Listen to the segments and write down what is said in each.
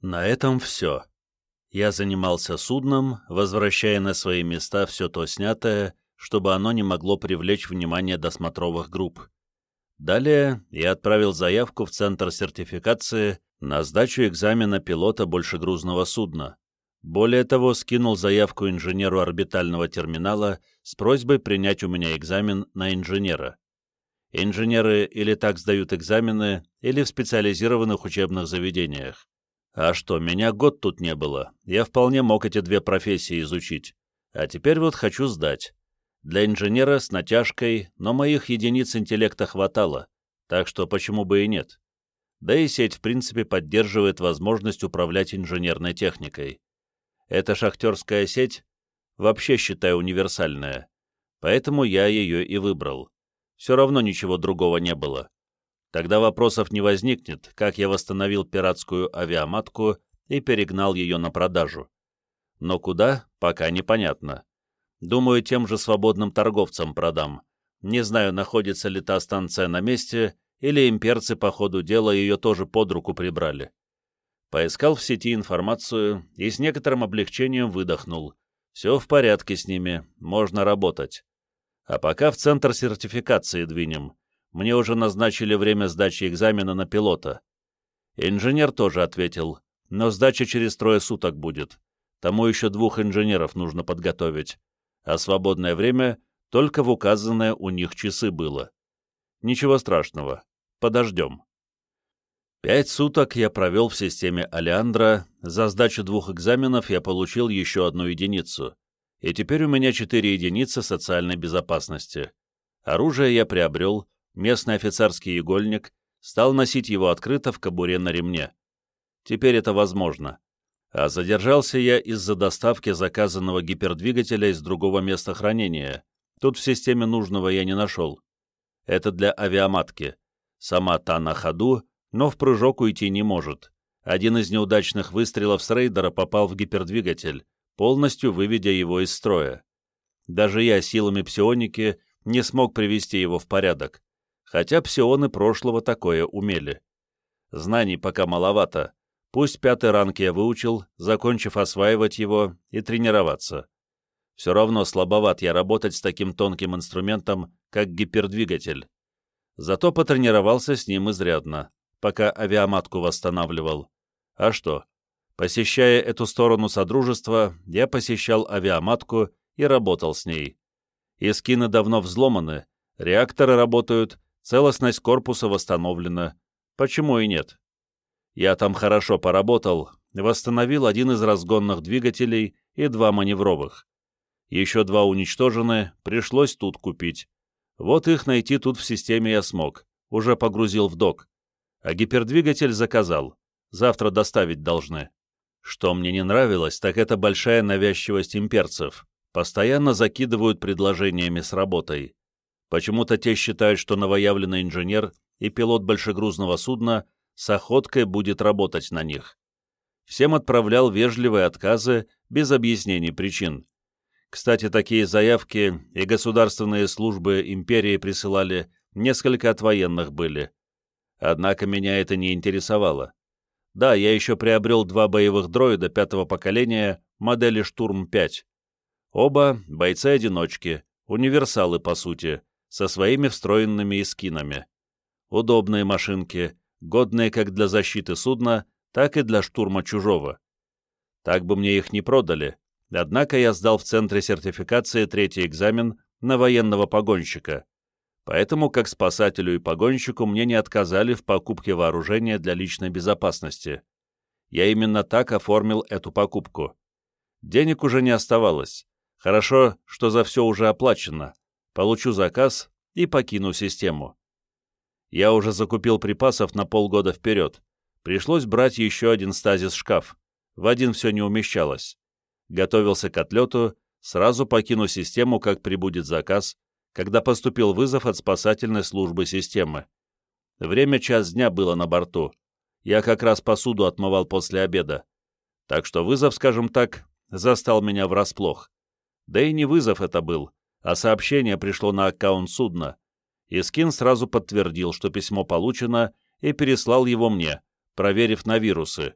На этом все. Я занимался судном, возвращая на свои места все то снятое, чтобы оно не могло привлечь внимание досмотровых групп. Далее я отправил заявку в Центр сертификации на сдачу экзамена пилота большегрузного судна. Более того, скинул заявку инженеру орбитального терминала с просьбой принять у меня экзамен на инженера. Инженеры или так сдают экзамены, или в специализированных учебных заведениях. А что, меня год тут не было, я вполне мог эти две профессии изучить. А теперь вот хочу сдать. Для инженера с натяжкой, но моих единиц интеллекта хватало, так что почему бы и нет. Да и сеть в принципе поддерживает возможность управлять инженерной техникой. Эта шахтерская сеть вообще считаю универсальная, поэтому я ее и выбрал. Все равно ничего другого не было. Тогда вопросов не возникнет, как я восстановил пиратскую авиаматку и перегнал ее на продажу. Но куда, пока непонятно. Думаю, тем же свободным торговцам продам. Не знаю, находится ли та станция на месте, или имперцы по ходу дела ее тоже под руку прибрали. Поискал в сети информацию и с некоторым облегчением выдохнул. Все в порядке с ними, можно работать. А пока в центр сертификации двинем. Мне уже назначили время сдачи экзамена на пилота. Инженер тоже ответил, но сдача через трое суток будет. Тому еще двух инженеров нужно подготовить а свободное время только в указанные у них часы было. Ничего страшного, подождем. Пять суток я провел в системе Алиандра, за сдачу двух экзаменов я получил еще одну единицу, и теперь у меня четыре единицы социальной безопасности. Оружие я приобрел, местный офицерский игольник, стал носить его открыто в кобуре на ремне. Теперь это возможно а задержался я из-за доставки заказанного гипердвигателя из другого места хранения. Тут в системе нужного я не нашел. Это для авиаматки. Сама та на ходу, но в прыжок уйти не может. Один из неудачных выстрелов с рейдера попал в гипердвигатель, полностью выведя его из строя. Даже я силами псионики не смог привести его в порядок, хотя псионы прошлого такое умели. Знаний пока маловато, Пусть пятый ранг я выучил, закончив осваивать его и тренироваться. Все равно слабоват я работать с таким тонким инструментом, как гипердвигатель. Зато потренировался с ним изрядно, пока авиаматку восстанавливал. А что? Посещая эту сторону Содружества, я посещал авиаматку и работал с ней. Искины давно взломаны, реакторы работают, целостность корпуса восстановлена. Почему и нет? Я там хорошо поработал, восстановил один из разгонных двигателей и два маневровых. Еще два уничтожены, пришлось тут купить. Вот их найти тут в системе я смог, уже погрузил в док. А гипердвигатель заказал, завтра доставить должны. Что мне не нравилось, так это большая навязчивость имперцев. Постоянно закидывают предложениями с работой. Почему-то те считают, что новоявленный инженер и пилот большегрузного судна с охоткой будет работать на них. Всем отправлял вежливые отказы без объяснений причин. Кстати, такие заявки и государственные службы империи присылали, несколько от военных были. Однако меня это не интересовало. Да, я еще приобрел два боевых дроида пятого поколения модели «Штурм-5». Оба бойцы-одиночки, универсалы по сути, со своими встроенными эскинами. Удобные машинки, годные как для защиты судна, так и для штурма чужого. Так бы мне их не продали, однако я сдал в Центре сертификации третий экзамен на военного погонщика, поэтому как спасателю и погонщику мне не отказали в покупке вооружения для личной безопасности. Я именно так оформил эту покупку. Денег уже не оставалось. Хорошо, что за все уже оплачено. Получу заказ и покину систему. Я уже закупил припасов на полгода вперед. Пришлось брать еще один стазис-шкаф. В один все не умещалось. Готовился к отлету, сразу покину систему, как прибудет заказ, когда поступил вызов от спасательной службы системы. Время час дня было на борту. Я как раз посуду отмывал после обеда. Так что вызов, скажем так, застал меня врасплох. Да и не вызов это был, а сообщение пришло на аккаунт судна, Искин сразу подтвердил, что письмо получено, и переслал его мне, проверив на вирусы.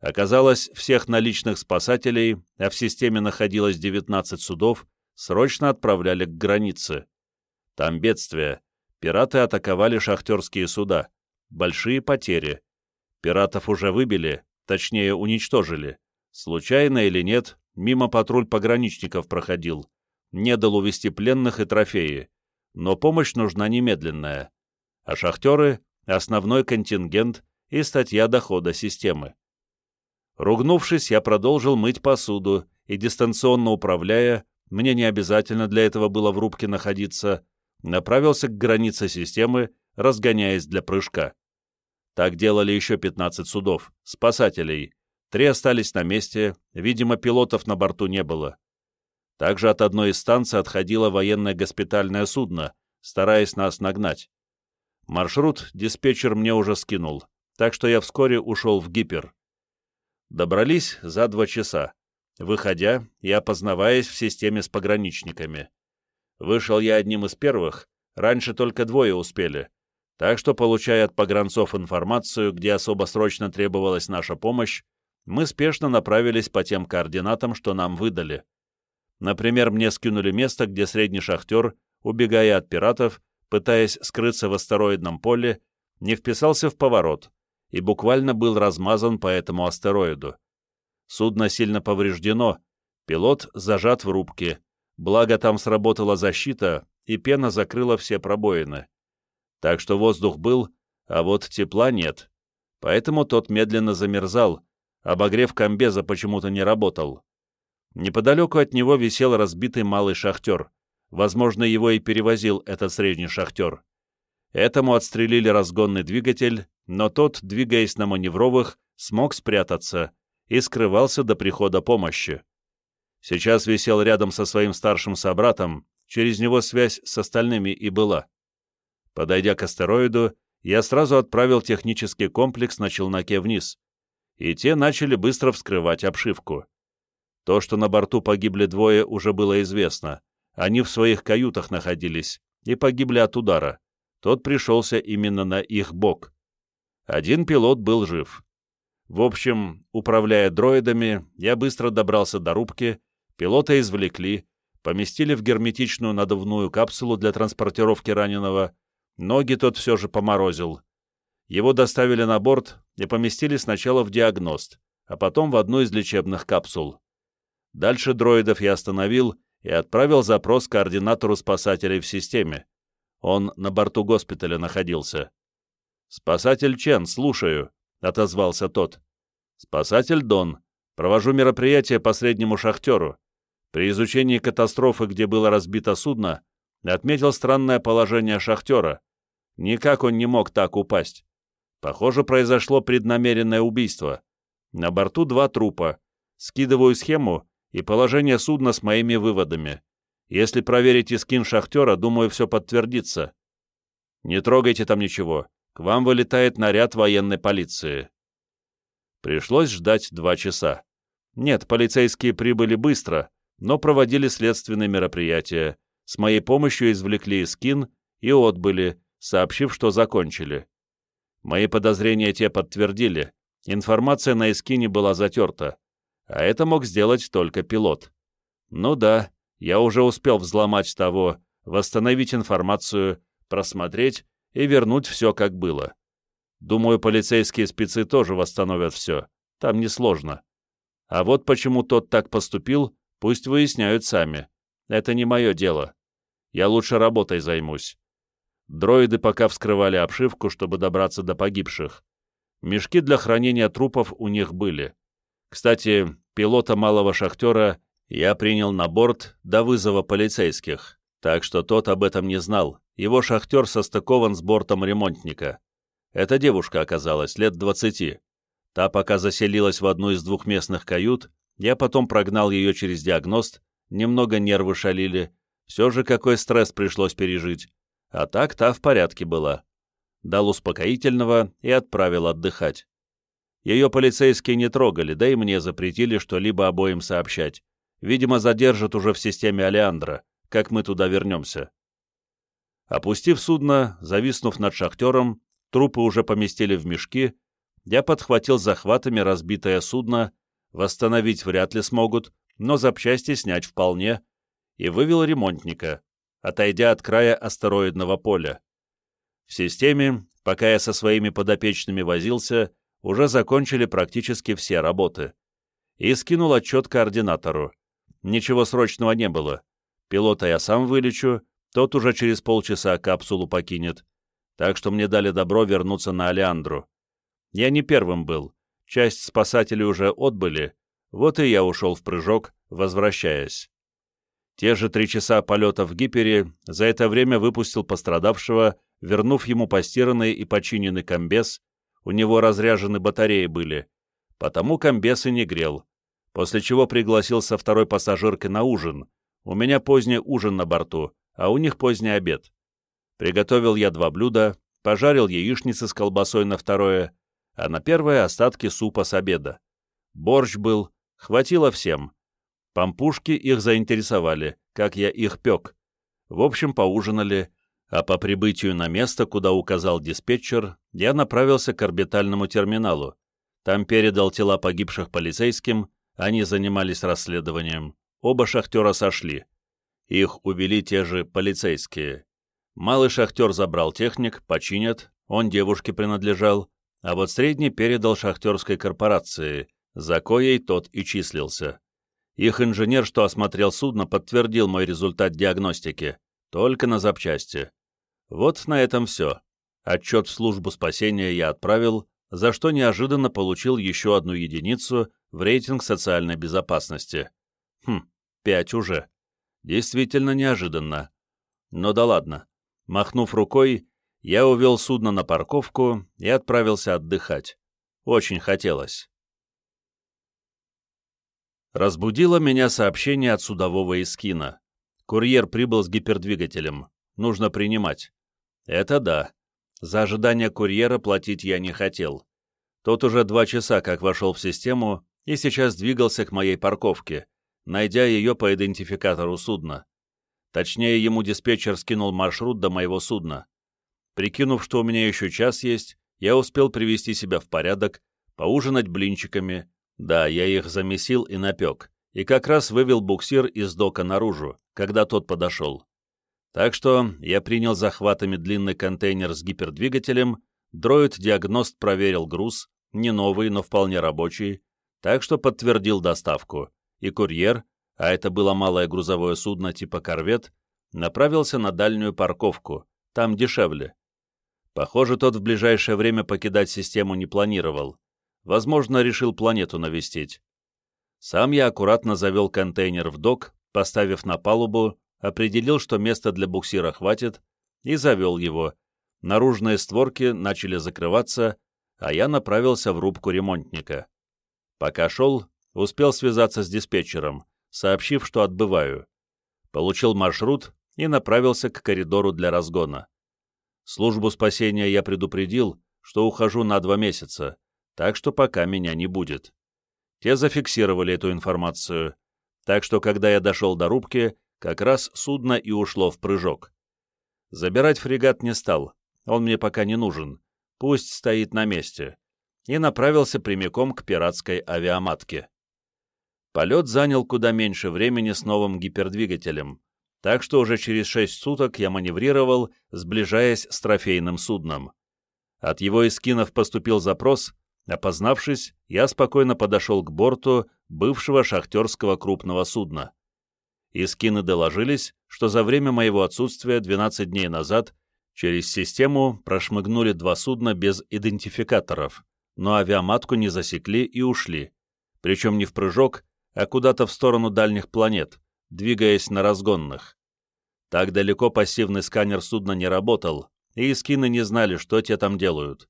Оказалось, всех наличных спасателей, а в системе находилось 19 судов, срочно отправляли к границе. Там бедствие. Пираты атаковали шахтерские суда. Большие потери. Пиратов уже выбили, точнее уничтожили. Случайно или нет, мимо патруль пограничников проходил. Не дал увести пленных и трофеи. Но помощь нужна немедленная. А шахтеры — основной контингент и статья дохода системы. Ругнувшись, я продолжил мыть посуду и, дистанционно управляя, мне не обязательно для этого было в рубке находиться, направился к границе системы, разгоняясь для прыжка. Так делали еще 15 судов, спасателей. Три остались на месте, видимо, пилотов на борту не было. Также от одной из станций отходило военное госпитальное судно, стараясь нас нагнать. Маршрут диспетчер мне уже скинул, так что я вскоре ушел в гипер. Добрались за два часа, выходя и опознаваясь в системе с пограничниками. Вышел я одним из первых, раньше только двое успели, так что, получая от погранцов информацию, где особо срочно требовалась наша помощь, мы спешно направились по тем координатам, что нам выдали. Например, мне скинули место, где средний шахтер, убегая от пиратов, пытаясь скрыться в астероидном поле, не вписался в поворот и буквально был размазан по этому астероиду. Судно сильно повреждено, пилот зажат в рубке, благо там сработала защита, и пена закрыла все пробоины. Так что воздух был, а вот тепла нет. Поэтому тот медленно замерзал, обогрев комбеза почему-то не работал. Неподалеку от него висел разбитый малый шахтер. Возможно, его и перевозил этот средний шахтер. Этому отстрелили разгонный двигатель, но тот, двигаясь на маневровых, смог спрятаться и скрывался до прихода помощи. Сейчас висел рядом со своим старшим собратом, через него связь с остальными и была. Подойдя к астероиду, я сразу отправил технический комплекс на челноке вниз, и те начали быстро вскрывать обшивку. То, что на борту погибли двое, уже было известно. Они в своих каютах находились и погибли от удара. Тот пришелся именно на их бок. Один пилот был жив. В общем, управляя дроидами, я быстро добрался до рубки, пилота извлекли, поместили в герметичную надувную капсулу для транспортировки раненого, ноги тот все же поморозил. Его доставили на борт и поместили сначала в диагност, а потом в одну из лечебных капсул. Дальше дроидов я остановил и отправил запрос координатору спасателей в системе. Он на борту госпиталя находился. «Спасатель Чен, слушаю», — отозвался тот. «Спасатель Дон. Провожу мероприятие по среднему шахтеру. При изучении катастрофы, где было разбито судно, отметил странное положение шахтера. Никак он не мог так упасть. Похоже, произошло преднамеренное убийство. На борту два трупа. Скидываю схему и положение судна с моими выводами. Если проверить скин шахтера, думаю, все подтвердится. Не трогайте там ничего. К вам вылетает наряд военной полиции. Пришлось ждать два часа. Нет, полицейские прибыли быстро, но проводили следственные мероприятия. С моей помощью извлекли скин и отбыли, сообщив, что закончили. Мои подозрения те подтвердили. Информация на эскине была затерта а это мог сделать только пилот. Ну да, я уже успел взломать того, восстановить информацию, просмотреть и вернуть все как было. Думаю, полицейские спецы тоже восстановят все, там несложно. А вот почему тот так поступил, пусть выясняют сами. Это не мое дело. Я лучше работой займусь. Дроиды пока вскрывали обшивку, чтобы добраться до погибших. Мешки для хранения трупов у них были. Кстати, пилота малого шахтера я принял на борт до вызова полицейских, так что тот об этом не знал. Его шахтер состыкован с бортом ремонтника. Эта девушка оказалась лет двадцати. Та пока заселилась в одну из двухместных кают, я потом прогнал ее через диагност, немного нервы шалили, все же какой стресс пришлось пережить. А так та в порядке была. Дал успокоительного и отправил отдыхать. Ее полицейские не трогали, да и мне запретили что-либо обоим сообщать. Видимо, задержат уже в системе Алеандра, как мы туда вернемся. Опустив судно, зависнув над шахтером, трупы уже поместили в мешки, я подхватил захватами разбитое судно, восстановить вряд ли смогут, но запчасти снять вполне, и вывел ремонтника, отойдя от края астероидного поля. В системе, пока я со своими подопечными возился, уже закончили практически все работы. И скинул отчет координатору. Ничего срочного не было. Пилота я сам вылечу, тот уже через полчаса капсулу покинет. Так что мне дали добро вернуться на Алеандру. Я не первым был. Часть спасателей уже отбыли. Вот и я ушел в прыжок, возвращаясь. Те же три часа полета в Гипере за это время выпустил пострадавшего, вернув ему постиранный и починенный комбез, у него разряжены батареи были, потому комбез и не грел, после чего пригласил со второй пассажиркой на ужин. У меня поздний ужин на борту, а у них поздний обед. Приготовил я два блюда, пожарил яичницы с колбасой на второе, а на первое остатки супа с обеда. Борщ был, хватило всем. Пампушки их заинтересовали, как я их пек. В общем, поужинали, а по прибытию на место, куда указал диспетчер, я направился к орбитальному терминалу. Там передал тела погибших полицейским, они занимались расследованием. Оба шахтера сошли. Их увели те же полицейские. Малый шахтер забрал техник, починят, он девушке принадлежал, а вот средний передал шахтерской корпорации, за коей тот и числился. Их инженер, что осмотрел судно, подтвердил мой результат диагностики, только на запчасти. Вот на этом все. Отчет в службу спасения я отправил, за что неожиданно получил еще одну единицу в рейтинг социальной безопасности. Хм, пять уже. Действительно неожиданно. Но да ладно. Махнув рукой, я увел судно на парковку и отправился отдыхать. Очень хотелось. Разбудило меня сообщение от судового эскина. Курьер прибыл с гипердвигателем. Нужно принимать. Это да. За ожидание курьера платить я не хотел. Тот уже два часа как вошел в систему и сейчас двигался к моей парковке, найдя ее по идентификатору судна. Точнее, ему диспетчер скинул маршрут до моего судна. Прикинув, что у меня еще час есть, я успел привести себя в порядок, поужинать блинчиками. Да, я их замесил и напек, и как раз вывел буксир из дока наружу, когда тот подошел. Так что я принял захватами длинный контейнер с гипердвигателем, дроид-диагност проверил груз, не новый, но вполне рабочий, так что подтвердил доставку, и курьер, а это было малое грузовое судно типа корвет, направился на дальнюю парковку, там дешевле. Похоже, тот в ближайшее время покидать систему не планировал. Возможно, решил планету навестить. Сам я аккуратно завел контейнер в док, поставив на палубу определил, что места для буксира хватит, и завел его. Наружные створки начали закрываться, а я направился в рубку ремонтника. Пока шел, успел связаться с диспетчером, сообщив, что отбываю. Получил маршрут и направился к коридору для разгона. Службу спасения я предупредил, что ухожу на два месяца, так что пока меня не будет. Те зафиксировали эту информацию, так что когда я дошел до рубки, как раз судно и ушло в прыжок. Забирать фрегат не стал, он мне пока не нужен, пусть стоит на месте, и направился прямиком к пиратской авиаматке. Полет занял куда меньше времени с новым гипердвигателем, так что уже через шесть суток я маневрировал, сближаясь с трофейным судном. От его эскинов поступил запрос, опознавшись, я спокойно подошел к борту бывшего шахтерского крупного судна. Искины доложились, что за время моего отсутствия 12 дней назад через систему прошмыгнули два судна без идентификаторов, но авиаматку не засекли и ушли, причем не в прыжок, а куда-то в сторону дальних планет, двигаясь на разгонных. Так далеко пассивный сканер судна не работал, и искины не знали, что те там делают.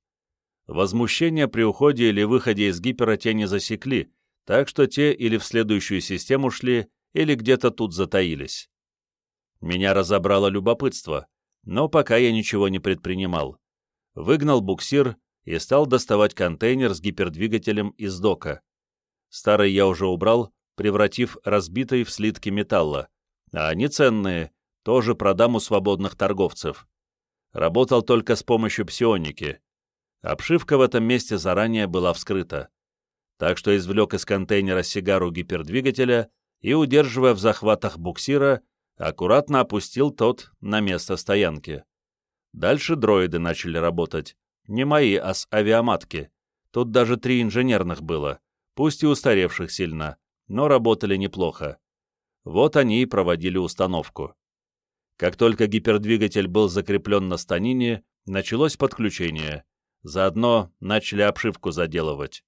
Возмущение при уходе или выходе из гипера те не засекли, так что те или в следующую систему шли, или где-то тут затаились. Меня разобрало любопытство, но пока я ничего не предпринимал. Выгнал буксир и стал доставать контейнер с гипердвигателем из дока. Старый я уже убрал, превратив разбитый в слитки металла, а они ценные, тоже продам у свободных торговцев. Работал только с помощью псионики. Обшивка в этом месте заранее была вскрыта. Так что извлек из контейнера сигару гипердвигателя и, удерживая в захватах буксира, аккуратно опустил тот на место стоянки. Дальше дроиды начали работать. Не мои, а с авиаматки. Тут даже три инженерных было, пусть и устаревших сильно, но работали неплохо. Вот они и проводили установку. Как только гипердвигатель был закреплен на станине, началось подключение. Заодно начали обшивку заделывать.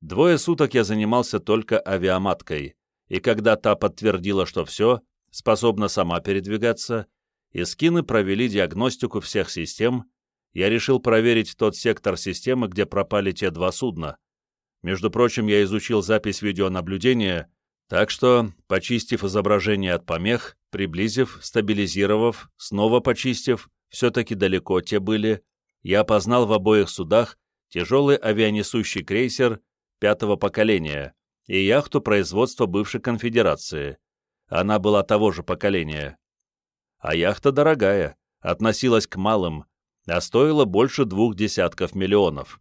Двое суток я занимался только авиаматкой, и когда та подтвердила, что все, способна сама передвигаться, и скины провели диагностику всех систем, я решил проверить тот сектор системы, где пропали те два судна. Между прочим, я изучил запись видеонаблюдения, так что, почистив изображение от помех, приблизив, стабилизировав, снова почистив, все-таки далеко те были, я опознал в обоих судах тяжелый авианесущий крейсер пятого поколения и яхту производства бывшей конфедерации. Она была того же поколения. А яхта дорогая, относилась к малым, а стоила больше двух десятков миллионов.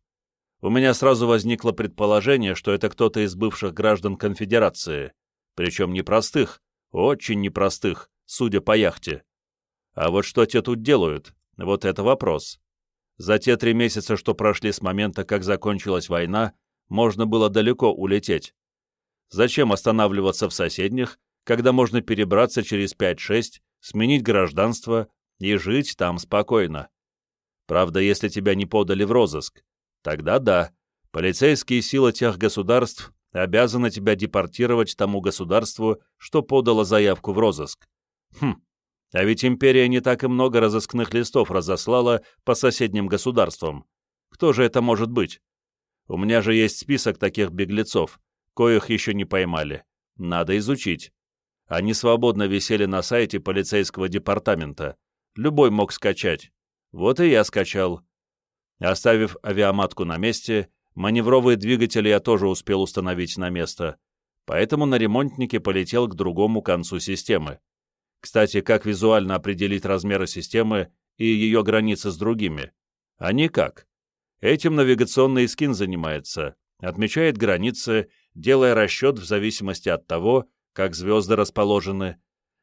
У меня сразу возникло предположение, что это кто-то из бывших граждан конфедерации, причем непростых, очень непростых, судя по яхте. А вот что те тут делают, вот это вопрос. За те три месяца, что прошли с момента, как закончилась война, можно было далеко улететь. Зачем останавливаться в соседних, когда можно перебраться через 5-6, сменить гражданство и жить там спокойно? Правда, если тебя не подали в розыск, тогда да, полицейские силы тех государств обязаны тебя депортировать тому государству, что подало заявку в розыск. Хм, а ведь империя не так и много разыскных листов разослала по соседним государствам. Кто же это может быть? У меня же есть список таких беглецов, коих еще не поймали. Надо изучить. Они свободно висели на сайте полицейского департамента. Любой мог скачать. Вот и я скачал. Оставив авиаматку на месте, маневровые двигатели я тоже успел установить на место, поэтому на ремонтнике полетел к другому концу системы. Кстати, как визуально определить размеры системы и ее границы с другими? А никак. Этим навигационный скин занимается, отмечает границы, делая расчет в зависимости от того, как звезды расположены.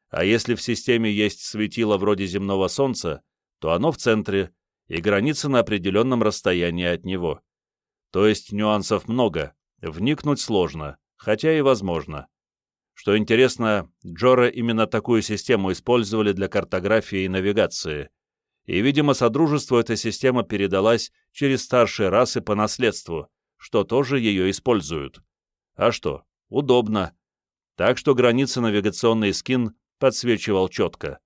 А если в системе есть светило вроде земного Солнца, то оно в центре, и граница на определенном расстоянии от него. То есть нюансов много, вникнуть сложно, хотя и возможно. Что интересно, Джора именно такую систему использовали для картографии и навигации. И, видимо, Содружеству эта система передалась через старшие расы по наследству, что тоже ее используют. А что? Удобно. Так что границы навигационный скин подсвечивал четко.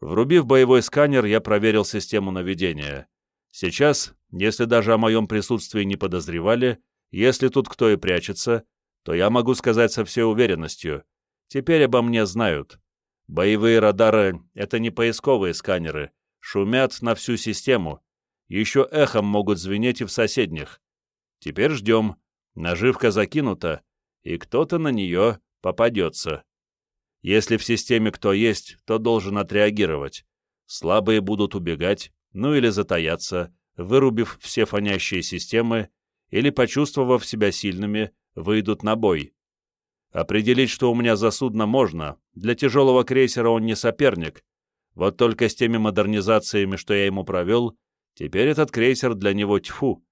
Врубив боевой сканер, я проверил систему наведения. Сейчас, если даже о моем присутствии не подозревали, если тут кто и прячется, то я могу сказать со всей уверенностью. Теперь обо мне знают. Боевые радары — это не поисковые сканеры, шумят на всю систему. Еще эхом могут звенеть и в соседних. Теперь ждем. Наживка закинута, и кто-то на нее попадется. Если в системе кто есть, то должен отреагировать. Слабые будут убегать, ну или затаяться, вырубив все фонящие системы, или, почувствовав себя сильными, выйдут на бой. Определить, что у меня за судно, можно, для тяжелого крейсера он не соперник, вот только с теми модернизациями, что я ему провел, теперь этот крейсер для него тьфу.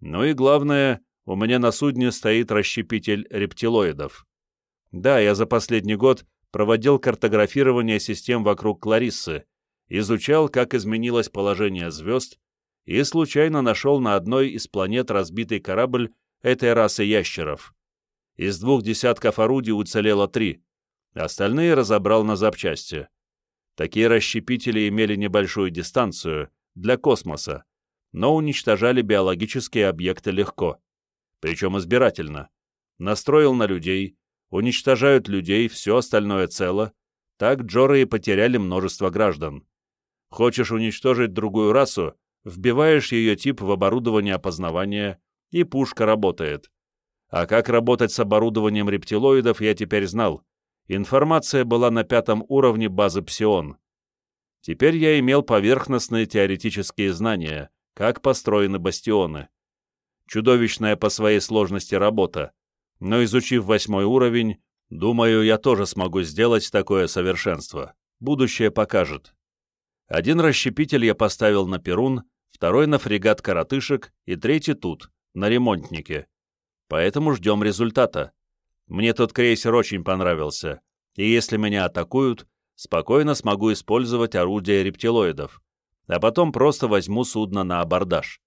Ну и главное, у меня на судне стоит расщепитель рептилоидов. Да, я за последний год проводил картографирование систем вокруг Клариссы, изучал, как изменилось положение звезд, и случайно нашел на одной из планет разбитый корабль этой расы ящеров. Из двух десятков орудий уцелело три, остальные разобрал на запчасти. Такие расщепители имели небольшую дистанцию для космоса, но уничтожали биологические объекты легко, причем избирательно. Настроил на людей, уничтожают людей, все остальное цело, так Джоры и потеряли множество граждан. Хочешь уничтожить другую расу, вбиваешь ее тип в оборудование опознавания, и пушка работает. А как работать с оборудованием рептилоидов, я теперь знал. Информация была на пятом уровне базы Псион. Теперь я имел поверхностные теоретические знания, как построены бастионы. Чудовищная по своей сложности работа, но изучив восьмой уровень, думаю, я тоже смогу сделать такое совершенство. Будущее покажет. Один расщепитель я поставил на Перун, второй на фрегат «Коротышек» и третий тут, на ремонтнике. Поэтому ждем результата. Мне тот крейсер очень понравился, и если меня атакуют, спокойно смогу использовать орудия рептилоидов, а потом просто возьму судно на абордаж.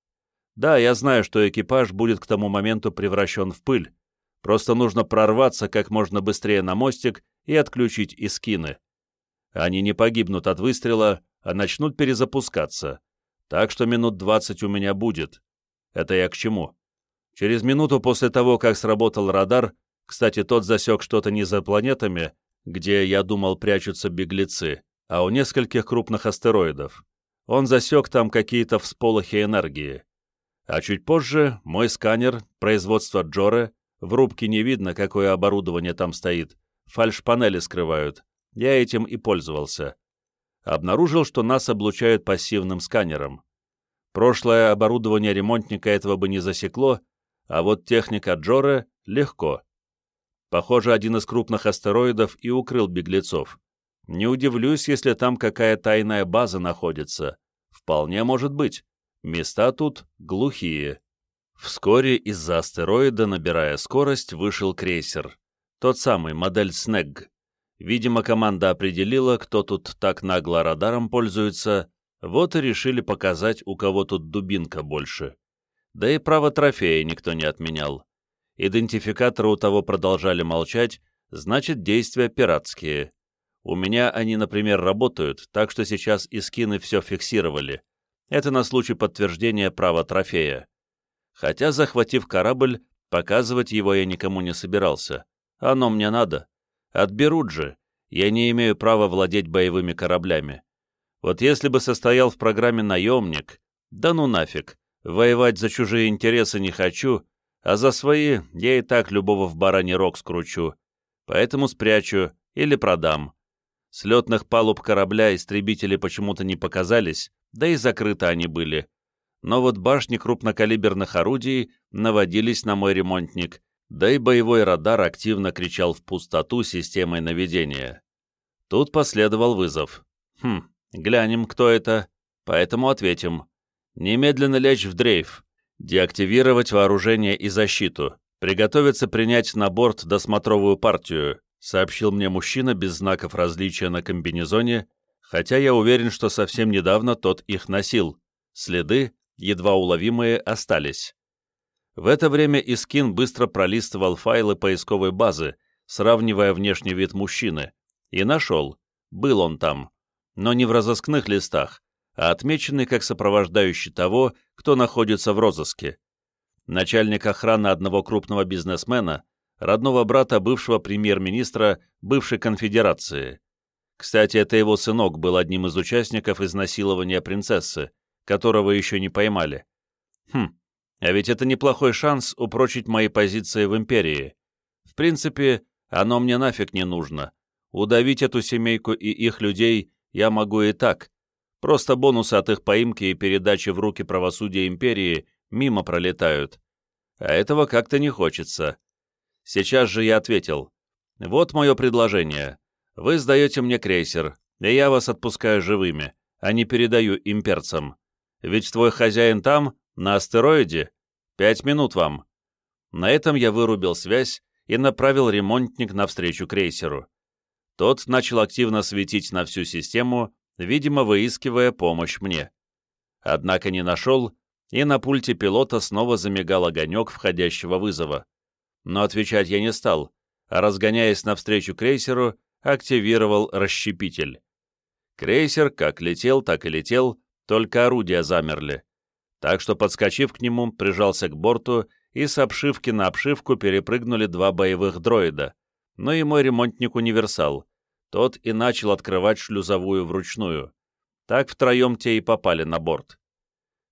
Да, я знаю, что экипаж будет к тому моменту превращен в пыль, просто нужно прорваться как можно быстрее на мостик и отключить искины. Они не погибнут от выстрела, а начнут перезапускаться, так что минут двадцать у меня будет. Это я к чему? Через минуту после того, как сработал радар, кстати, тот засек что-то не за планетами, где, я думал, прячутся беглецы, а у нескольких крупных астероидов. Он засек там какие-то всполохи энергии. А чуть позже мой сканер, производства Джоре, в рубке не видно, какое оборудование там стоит, фальш-панели скрывают. Я этим и пользовался. Обнаружил, что нас облучают пассивным сканером. Прошлое оборудование ремонтника этого бы не засекло, а вот техника Джоре легко. Похоже, один из крупных астероидов и укрыл беглецов. Не удивлюсь, если там какая тайная база находится. Вполне может быть. Места тут глухие. Вскоре из-за астероида, набирая скорость, вышел крейсер. Тот самый, модель Снегг. Видимо, команда определила, кто тут так нагло радаром пользуется, вот и решили показать, у кого тут дубинка больше. Да и право трофея никто не отменял идентификаторы у того продолжали молчать, значит, действия пиратские. У меня они, например, работают, так что сейчас и скины все фиксировали. Это на случай подтверждения права трофея. Хотя, захватив корабль, показывать его я никому не собирался. Оно мне надо. Отберут же. Я не имею права владеть боевыми кораблями. Вот если бы состоял в программе наемник, да ну нафиг, воевать за чужие интересы не хочу, а за свои я и так любого в бараний рог скручу, поэтому спрячу или продам. С летных палуб корабля истребители почему-то не показались, да и закрыты они были. Но вот башни крупнокалиберных орудий наводились на мой ремонтник, да и боевой радар активно кричал в пустоту системой наведения. Тут последовал вызов. Хм, глянем, кто это, поэтому ответим. Немедленно лечь в дрейф, Деактивировать вооружение и защиту. Приготовиться принять на борт досмотровую партию, сообщил мне мужчина без знаков различия на комбинезоне, хотя я уверен, что совсем недавно тот их носил. Следы, едва уловимые, остались. В это время Искин быстро пролистывал файлы поисковой базы, сравнивая внешний вид мужчины, и нашел. Был он там. Но не в разыскных листах, а отмеченный как сопровождающий того, кто находится в розыске. Начальник охраны одного крупного бизнесмена, родного брата бывшего премьер-министра бывшей конфедерации. Кстати, это его сынок был одним из участников изнасилования принцессы, которого еще не поймали. Хм, а ведь это неплохой шанс упрочить мои позиции в империи. В принципе, оно мне нафиг не нужно. Удавить эту семейку и их людей я могу и так, Просто бонусы от их поимки и передачи в руки правосудия империи мимо пролетают. А этого как-то не хочется. Сейчас же я ответил. Вот мое предложение. Вы сдаете мне крейсер, и я вас отпускаю живыми, а не передаю имперцам. Ведь твой хозяин там, на астероиде. Пять минут вам. На этом я вырубил связь и направил ремонтник навстречу крейсеру. Тот начал активно светить на всю систему, видимо, выискивая помощь мне. Однако не нашел, и на пульте пилота снова замигал огонек входящего вызова. Но отвечать я не стал, а разгоняясь навстречу крейсеру, активировал расщепитель. Крейсер как летел, так и летел, только орудия замерли. Так что, подскочив к нему, прижался к борту, и с обшивки на обшивку перепрыгнули два боевых дроида, но и мой ремонтник-универсал, тот и начал открывать шлюзовую вручную. Так втроем те и попали на борт.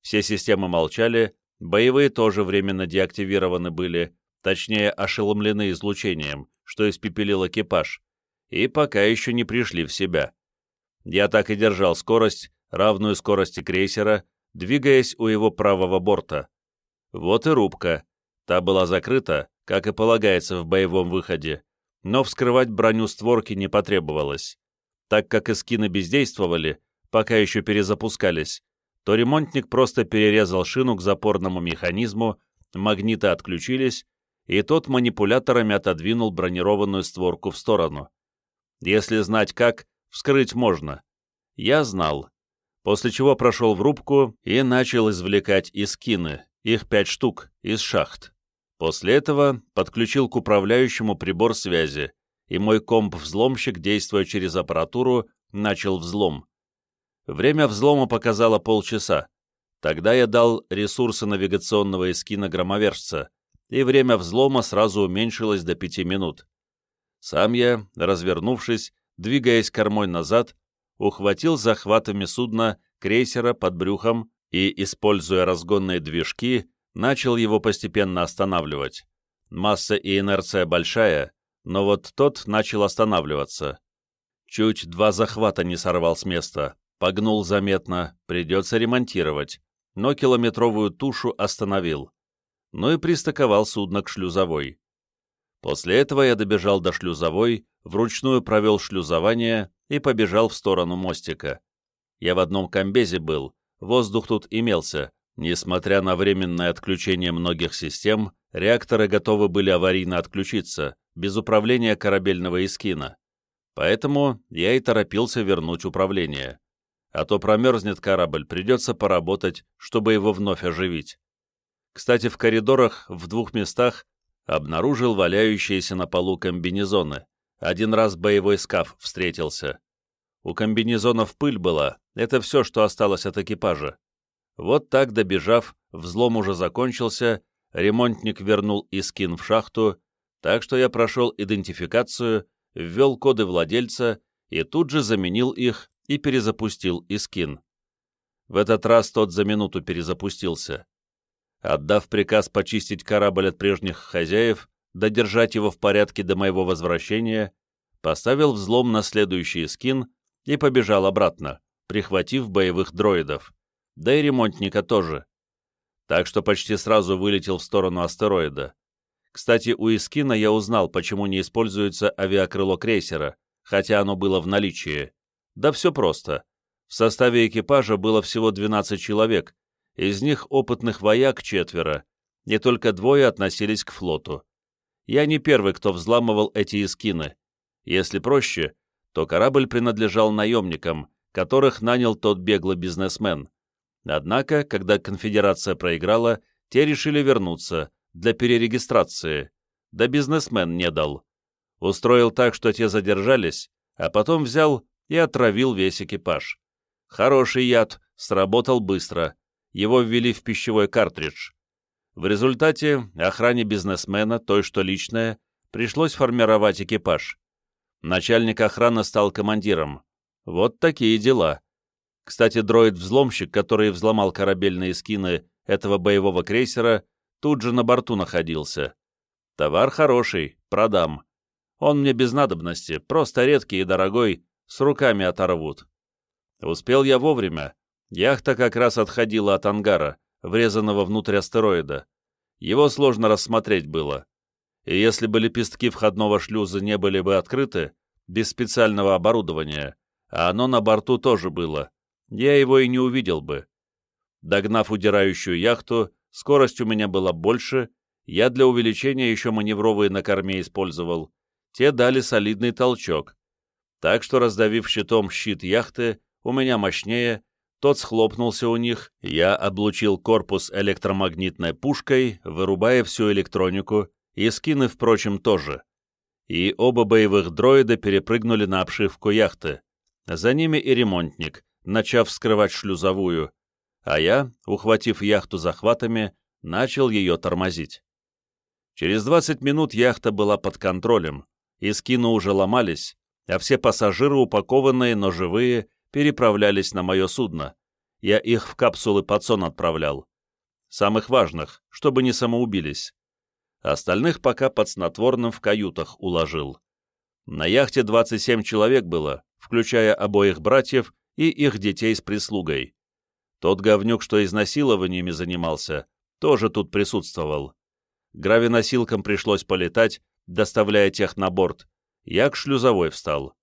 Все системы молчали, боевые тоже временно деактивированы были, точнее ошеломлены излучением, что испепелил экипаж, и пока еще не пришли в себя. Я так и держал скорость, равную скорости крейсера, двигаясь у его правого борта. Вот и рубка. Та была закрыта, как и полагается в боевом выходе, но вскрывать броню створки не потребовалось. Так как эскины бездействовали, пока еще перезапускались, то ремонтник просто перерезал шину к запорному механизму, магниты отключились, и тот манипуляторами отодвинул бронированную створку в сторону. Если знать как, вскрыть можно. Я знал. После чего прошел в рубку и начал извлекать искины, их пять штук, из шахт. После этого подключил к управляющему прибор связи, и мой комп-взломщик, действуя через аппаратуру, начал взлом. Время взлома показало полчаса. Тогда я дал ресурсы навигационного эскина громовержца, и время взлома сразу уменьшилось до пяти минут. Сам я, развернувшись, двигаясь кормой назад, ухватил захватами судна крейсера под брюхом и, используя разгонные движки, начал его постепенно останавливать. Масса и инерция большая, но вот тот начал останавливаться. Чуть два захвата не сорвал с места, погнул заметно, придется ремонтировать, но километровую тушу остановил. Ну и пристыковал судно к шлюзовой. После этого я добежал до шлюзовой, вручную провел шлюзование и побежал в сторону мостика. Я в одном комбезе был, воздух тут имелся. Несмотря на временное отключение многих систем, реакторы готовы были аварийно отключиться, без управления корабельного эскина. Поэтому я и торопился вернуть управление. А то промерзнет корабль, придется поработать, чтобы его вновь оживить. Кстати, в коридорах в двух местах обнаружил валяющиеся на полу комбинезоны. Один раз боевой скаф встретился. У комбинезонов пыль была, это все, что осталось от экипажа. Вот так, добежав, взлом уже закончился, ремонтник вернул Искин в шахту, так что я прошел идентификацию, ввел коды владельца и тут же заменил их и перезапустил Искин. В этот раз тот за минуту перезапустился. Отдав приказ почистить корабль от прежних хозяев, додержать его в порядке до моего возвращения, поставил взлом на следующий скин и побежал обратно, прихватив боевых дроидов, да и ремонтника тоже. Так что почти сразу вылетел в сторону астероида. Кстати, у Искина я узнал, почему не используется авиакрыло крейсера, хотя оно было в наличии. Да все просто. В составе экипажа было всего 12 человек, из них опытных вояк четверо, и только двое относились к флоту. Я не первый, кто взламывал эти эскины. Если проще, то корабль принадлежал наемникам, которых нанял тот беглый бизнесмен. Однако, когда конфедерация проиграла, те решили вернуться для перерегистрации, да бизнесмен не дал. Устроил так, что те задержались, а потом взял и отравил весь экипаж. Хороший яд, сработал быстро, его ввели в пищевой картридж. В результате охране бизнесмена, той что личная, пришлось формировать экипаж. Начальник охраны стал командиром. Вот такие дела. Кстати, дроид-взломщик, который взломал корабельные скины этого боевого крейсера, тут же на борту находился. Товар хороший, продам. Он мне без надобности, просто редкий и дорогой, с руками оторвут. Успел я вовремя, Яхта как раз отходила от ангара, врезанного внутрь астероида. Его сложно рассмотреть было. И если бы лепестки входного шлюза не были бы открыты, без специального оборудования, а оно на борту тоже было, я его и не увидел бы. Догнав удирающую яхту, скорость у меня была больше, я для увеличения еще маневровые на корме использовал. Те дали солидный толчок. Так что, раздавив щитом щит яхты, у меня мощнее, тот схлопнулся у них, я облучил корпус электромагнитной пушкой, вырубая всю электронику, и скины, впрочем, тоже. И оба боевых дроида перепрыгнули на обшивку яхты. За ними и ремонтник, начав вскрывать шлюзовую, а я, ухватив яхту захватами, начал ее тормозить. Через 20 минут яхта была под контролем, и скины уже ломались, а все пассажиры, упакованные, но живые, переправлялись на мое судно. Я их в капсулы под сон отправлял. Самых важных, чтобы не самоубились. Остальных пока под снотворным в каютах уложил. На яхте 27 человек было, включая обоих братьев и их детей с прислугой. Тот говнюк, что изнасилованиями занимался, тоже тут присутствовал. Гравиносилкам пришлось полетать, доставляя тех на борт. Я к шлюзовой встал.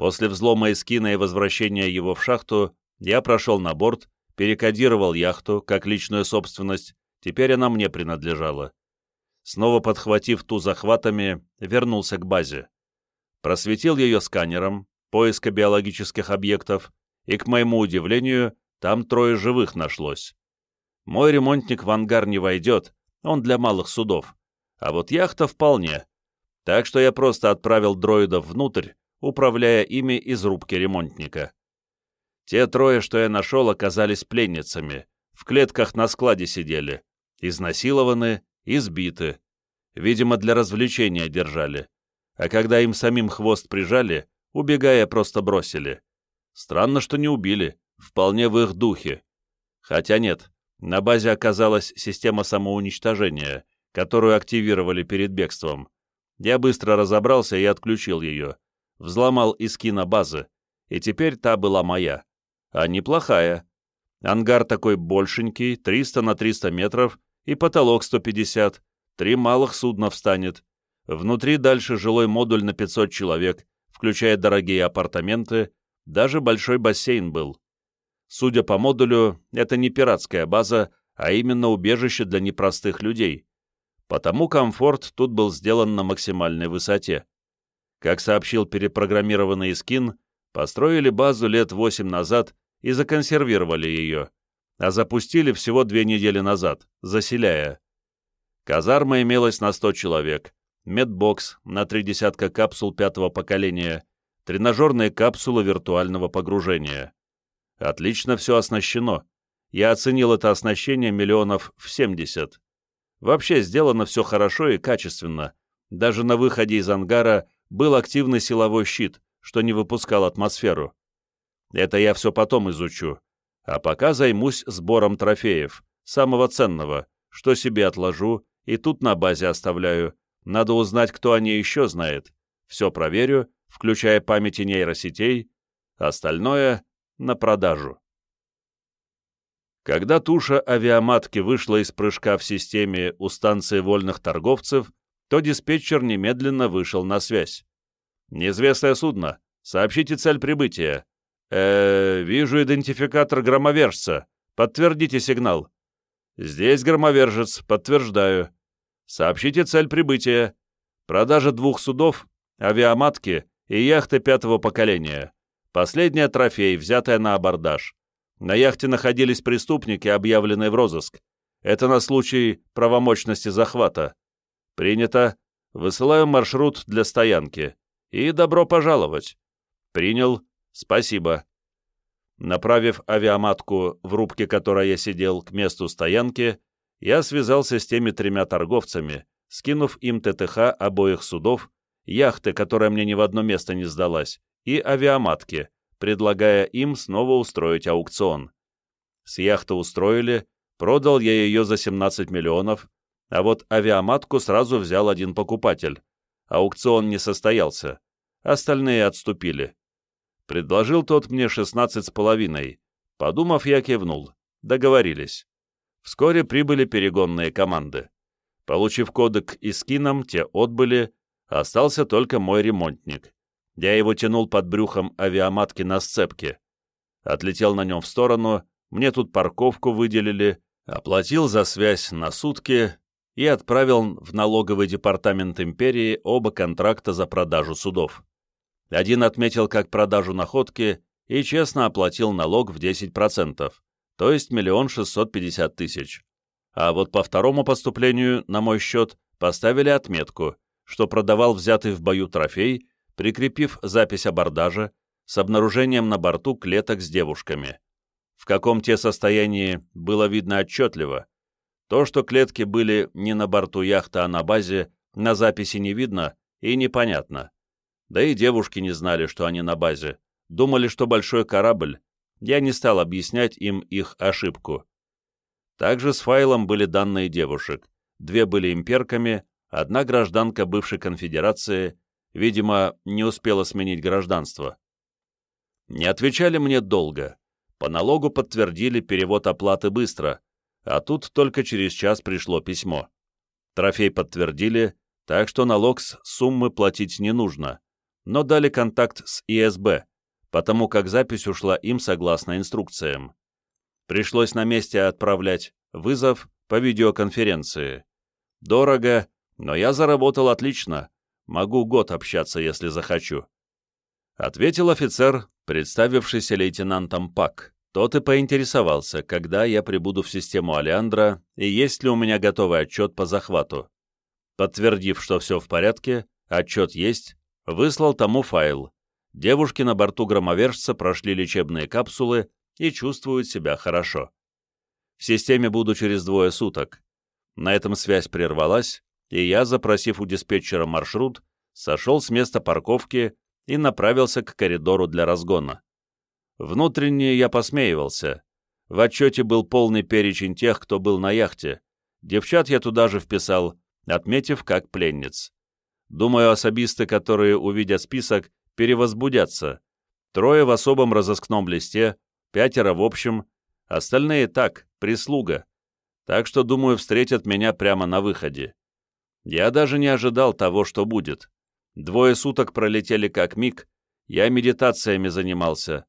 После взлома эскина и возвращения его в шахту я прошел на борт, перекодировал яхту, как личную собственность, теперь она мне принадлежала. Снова подхватив ту захватами, вернулся к базе. Просветил ее сканером, поиска биологических объектов, и, к моему удивлению, там трое живых нашлось. Мой ремонтник в ангар не войдет, он для малых судов, а вот яхта вполне. Так что я просто отправил дроидов внутрь, управляя ими из рубки ремонтника. Те трое, что я нашел, оказались пленницами, в клетках на складе сидели, изнасилованы, избиты. Видимо, для развлечения держали. А когда им самим хвост прижали, убегая, просто бросили. Странно, что не убили, вполне в их духе. Хотя нет, на базе оказалась система самоуничтожения, которую активировали перед бегством. Я быстро разобрался и отключил ее. Взломал искина базы, и теперь та была моя. А неплохая. Ангар такой большенький, 300 на 300 метров, и потолок 150, три малых судна встанет. Внутри дальше жилой модуль на 500 человек, включая дорогие апартаменты, даже большой бассейн был. Судя по модулю, это не пиратская база, а именно убежище для непростых людей. Потому комфорт тут был сделан на максимальной высоте. Как сообщил перепрограммированный скин, построили базу лет 8 назад и законсервировали ее, а запустили всего две недели назад, заселяя. Казарма имелась на 100 человек, медбокс на три десятка капсул пятого поколения, тренажерные капсулы виртуального погружения. Отлично все оснащено. Я оценил это оснащение миллионов в 70. Вообще сделано все хорошо и качественно. Даже на выходе из ангара был активный силовой щит, что не выпускал атмосферу. Это я все потом изучу. А пока займусь сбором трофеев, самого ценного, что себе отложу и тут на базе оставляю. Надо узнать, кто о ней еще знает. Все проверю, включая памяти нейросетей. Остальное на продажу. Когда туша авиаматки вышла из прыжка в системе у станции вольных торговцев, то диспетчер немедленно вышел на связь. «Неизвестное судно. Сообщите цель прибытия». «Э, вижу идентификатор громовержца. Подтвердите сигнал». «Здесь громовержец. Подтверждаю». «Сообщите цель прибытия. Продажа двух судов, авиаматки и яхты пятого поколения. Последняя трофей, взятая на абордаж. На яхте находились преступники, объявленные в розыск. Это на случай правомочности захвата. Принято. Высылаю маршрут для стоянки. И добро пожаловать. Принял. Спасибо. Направив авиаматку в рубке, которой я сидел, к месту стоянки, я связался с теми тремя торговцами, скинув им ТТХ обоих судов, яхты, которая мне ни в одно место не сдалась, и авиаматки, предлагая им снова устроить аукцион. С яхты устроили, продал я ее за 17 миллионов, а вот авиаматку сразу взял один покупатель. Аукцион не состоялся, остальные отступили. Предложил тот мне 16 с половиной. Подумав, я кивнул. Договорились. Вскоре прибыли перегонные команды. Получив кодек и скином, те отбыли, остался только мой ремонтник. Я его тянул под брюхом авиаматки на сцепке. Отлетел на нем в сторону, мне тут парковку выделили, оплатил за связь на сутки и отправил в налоговый департамент империи оба контракта за продажу судов. Один отметил как продажу находки и честно оплатил налог в 10%, то есть миллион шестьсот пятьдесят тысяч. А вот по второму поступлению, на мой счет, поставили отметку, что продавал взятый в бою трофей прикрепив запись абордажа с обнаружением на борту клеток с девушками. В каком те состоянии было видно отчетливо. То, что клетки были не на борту яхты, а на базе, на записи не видно и непонятно. Да и девушки не знали, что они на базе. Думали, что большой корабль. Я не стал объяснять им их ошибку. Также с файлом были данные девушек. Две были имперками, одна гражданка бывшей конфедерации Видимо, не успела сменить гражданство. Не отвечали мне долго. По налогу подтвердили перевод оплаты быстро, а тут только через час пришло письмо. Трофей подтвердили, так что налог с суммы платить не нужно, но дали контакт с ИСБ, потому как запись ушла им согласно инструкциям. Пришлось на месте отправлять вызов по видеоконференции. Дорого, но я заработал отлично, могу год общаться, если захочу. Ответил офицер, представившийся лейтенантом Пак. Тот и поинтересовался, когда я прибуду в систему Алиандра и есть ли у меня готовый отчет по захвату. Подтвердив, что все в порядке, отчет есть, выслал тому файл. Девушки на борту громовержца прошли лечебные капсулы и чувствуют себя хорошо. В системе буду через двое суток. На этом связь прервалась, и я, запросив у диспетчера маршрут, сошел с места парковки и направился к коридору для разгона. Внутренне я посмеивался. В отчете был полный перечень тех, кто был на яхте. Девчат я туда же вписал, отметив как пленниц. Думаю, особисты, которые увидят список, перевозбудятся. Трое в особом разыскном листе, пятеро в общем, остальные так, прислуга. Так что, думаю, встретят меня прямо на выходе. Я даже не ожидал того, что будет. Двое суток пролетели как миг, я медитациями занимался,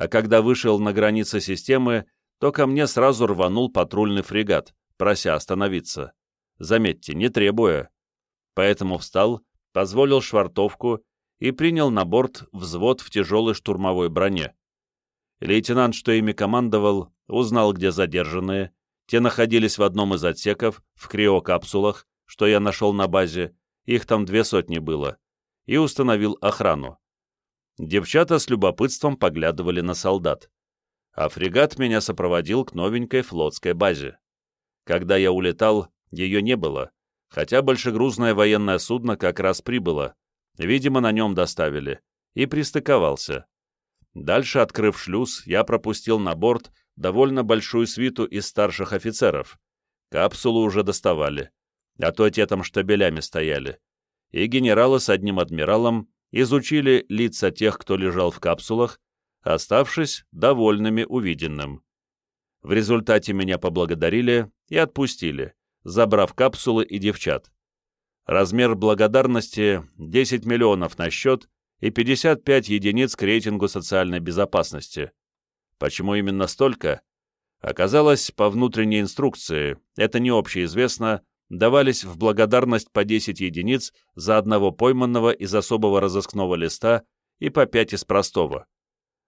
а когда вышел на границы системы, то ко мне сразу рванул патрульный фрегат, прося остановиться. Заметьте, не требуя. Поэтому встал, позволил швартовку и принял на борт взвод в тяжелой штурмовой броне. Лейтенант, что ими командовал, узнал, где задержанные. Те находились в одном из отсеков, в криокапсулах, что я нашел на базе, их там две сотни было, и установил охрану. Девчата с любопытством поглядывали на солдат. А фрегат меня сопроводил к новенькой флотской базе. Когда я улетал, ее не было, хотя большегрузное военное судно как раз прибыло, видимо, на нем доставили, и пристыковался. Дальше, открыв шлюз, я пропустил на борт довольно большую свиту из старших офицеров. Капсулу уже доставали, а то те там штабелями стояли. И генералы с одним адмиралом изучили лица тех, кто лежал в капсулах, оставшись довольными увиденным. В результате меня поблагодарили и отпустили, забрав капсулы и девчат. Размер благодарности 10 миллионов на счет и 55 единиц к рейтингу социальной безопасности. Почему именно столько? Оказалось, по внутренней инструкции, это не общеизвестно, давались в благодарность по 10 единиц за одного пойманного из особого разыскного листа и по 5 из простого.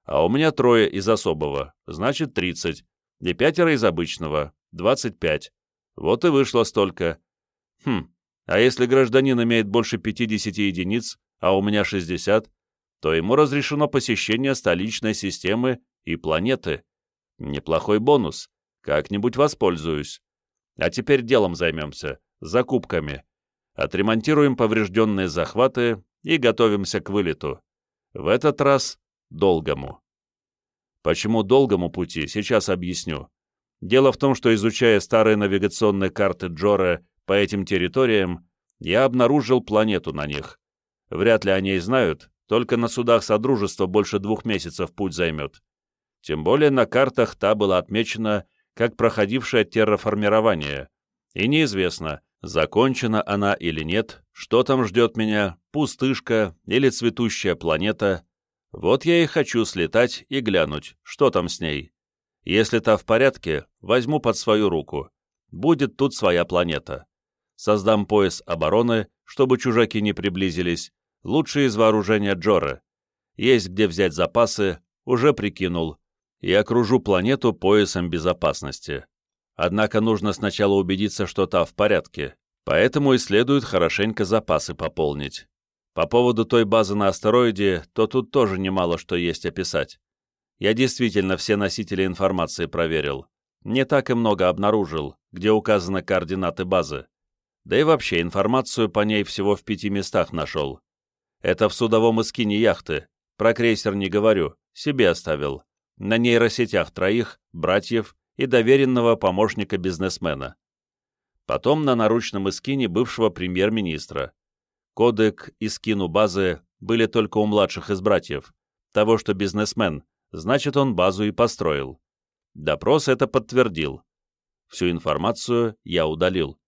А у меня трое из особого, значит 30, и пятеро из обычного, 25. Вот и вышло столько. Хм, а если гражданин имеет больше 50 единиц, а у меня 60, то ему разрешено посещение столичной системы и планеты. Неплохой бонус. Как-нибудь воспользуюсь. А теперь делом займемся, закупками. Отремонтируем поврежденные захваты и готовимся к вылету. В этот раз долгому. Почему долгому пути, сейчас объясню. Дело в том, что изучая старые навигационные карты Джора по этим территориям, я обнаружил планету на них. Вряд ли они и знают, только на судах Содружества больше двух месяцев путь займет. Тем более на картах та была отмечена как проходившее терраформирование, и неизвестно, закончена она или нет, что там ждет меня, пустышка или цветущая планета. Вот я и хочу слетать и глянуть, что там с ней. Если та в порядке, возьму под свою руку. Будет тут своя планета. Создам пояс обороны, чтобы чужаки не приблизились, лучшие из вооружения Джора. Есть где взять запасы, уже прикинул, и окружу планету поясом безопасности. Однако нужно сначала убедиться, что та в порядке, поэтому и следует хорошенько запасы пополнить. По поводу той базы на астероиде, то тут тоже немало что есть описать. Я действительно все носители информации проверил. Не так и много обнаружил, где указаны координаты базы. Да и вообще информацию по ней всего в пяти местах нашел. Это в судовом эскине яхты. Про крейсер не говорю, себе оставил на нейросетях троих, братьев и доверенного помощника бизнесмена. Потом на наручном эскине бывшего премьер-министра. Кодек и скину базы были только у младших из братьев, того, что бизнесмен, значит, он базу и построил. Допрос это подтвердил. Всю информацию я удалил.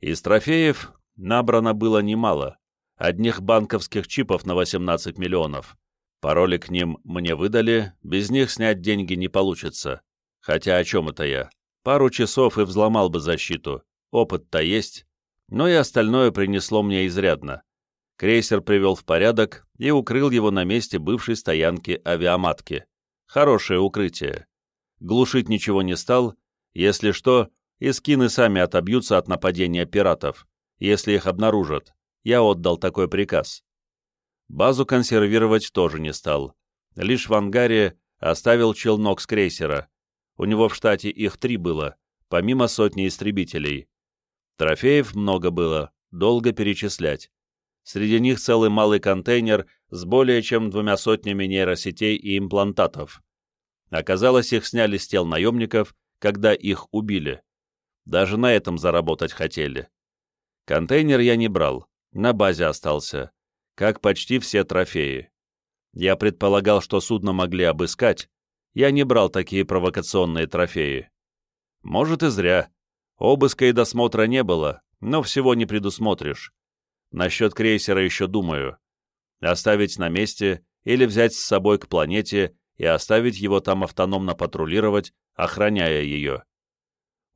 Из трофеев набрано было немало. Одних банковских чипов на 18 миллионов. Пароли к ним мне выдали, без них снять деньги не получится. Хотя о чем это я? Пару часов и взломал бы защиту. Опыт-то есть. Но и остальное принесло мне изрядно. Крейсер привел в порядок и укрыл его на месте бывшей стоянки авиаматки. Хорошее укрытие. Глушить ничего не стал. Если что, и скины сами отобьются от нападения пиратов, если их обнаружат. Я отдал такой приказ. Базу консервировать тоже не стал. Лишь в ангаре оставил челнок с крейсера. У него в штате их три было, помимо сотни истребителей. Трофеев много было, долго перечислять. Среди них целый малый контейнер с более чем двумя сотнями нейросетей и имплантатов. Оказалось, их сняли с тел наемников, когда их убили. Даже на этом заработать хотели. Контейнер я не брал, на базе остался, как почти все трофеи. Я предполагал, что судно могли обыскать, я не брал такие провокационные трофеи. Может и зря. Обыска и досмотра не было, но всего не предусмотришь. Насчет крейсера еще думаю. Оставить на месте или взять с собой к планете и оставить его там автономно патрулировать, охраняя ее.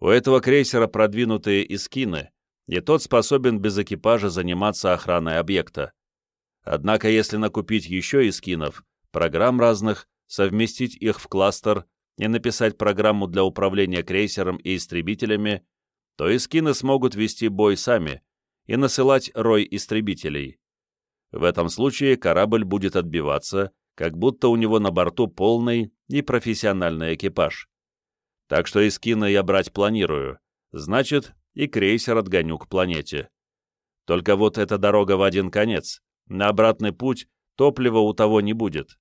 У этого крейсера продвинутые искины, и тот способен без экипажа заниматься охраной объекта. Однако если накупить еще искинов, программ разных, совместить их в кластер и написать программу для управления крейсером и истребителями, то искины смогут вести бой сами и насылать рой истребителей. В этом случае корабль будет отбиваться, как будто у него на борту полный и профессиональный экипаж. Так что искина я брать планирую, значит, и крейсер отгоню к планете. Только вот эта дорога в один конец, на обратный путь топлива у того не будет.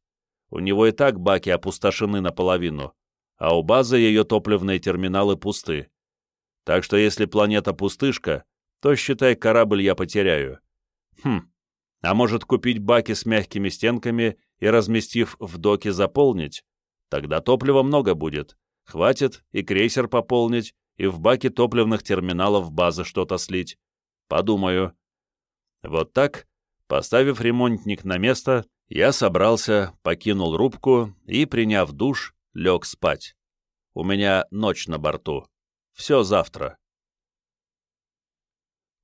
У него и так баки опустошены наполовину, а у базы ее топливные терминалы пусты. Так что если планета пустышка, то, считай, корабль я потеряю. Хм, а может купить баки с мягкими стенками и, разместив в доке, заполнить? Тогда топлива много будет. Хватит и крейсер пополнить, и в баке топливных терминалов базы что-то слить. Подумаю. Вот так, поставив ремонтник на место, я собрался, покинул рубку и, приняв душ, лег спать. У меня ночь на борту. Все завтра.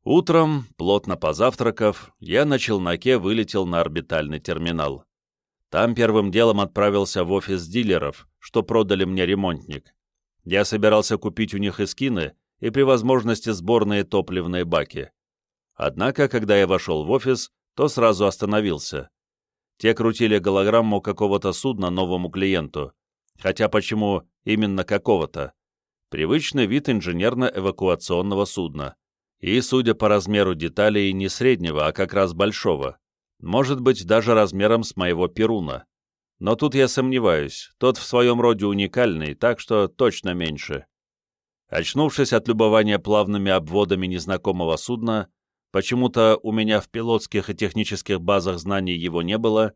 Утром, плотно позавтракав, я на челноке вылетел на орбитальный терминал. Там первым делом отправился в офис дилеров, что продали мне ремонтник. Я собирался купить у них эскины и при возможности сборные топливные баки. Однако, когда я вошел в офис, то сразу остановился. Те крутили голограмму какого-то судна новому клиенту. Хотя почему именно какого-то? Привычный вид инженерно-эвакуационного судна. И, судя по размеру деталей, не среднего, а как раз большого. Может быть, даже размером с моего Перуна. Но тут я сомневаюсь, тот в своем роде уникальный, так что точно меньше. Очнувшись от любования плавными обводами незнакомого судна, почему-то у меня в пилотских и технических базах знаний его не было,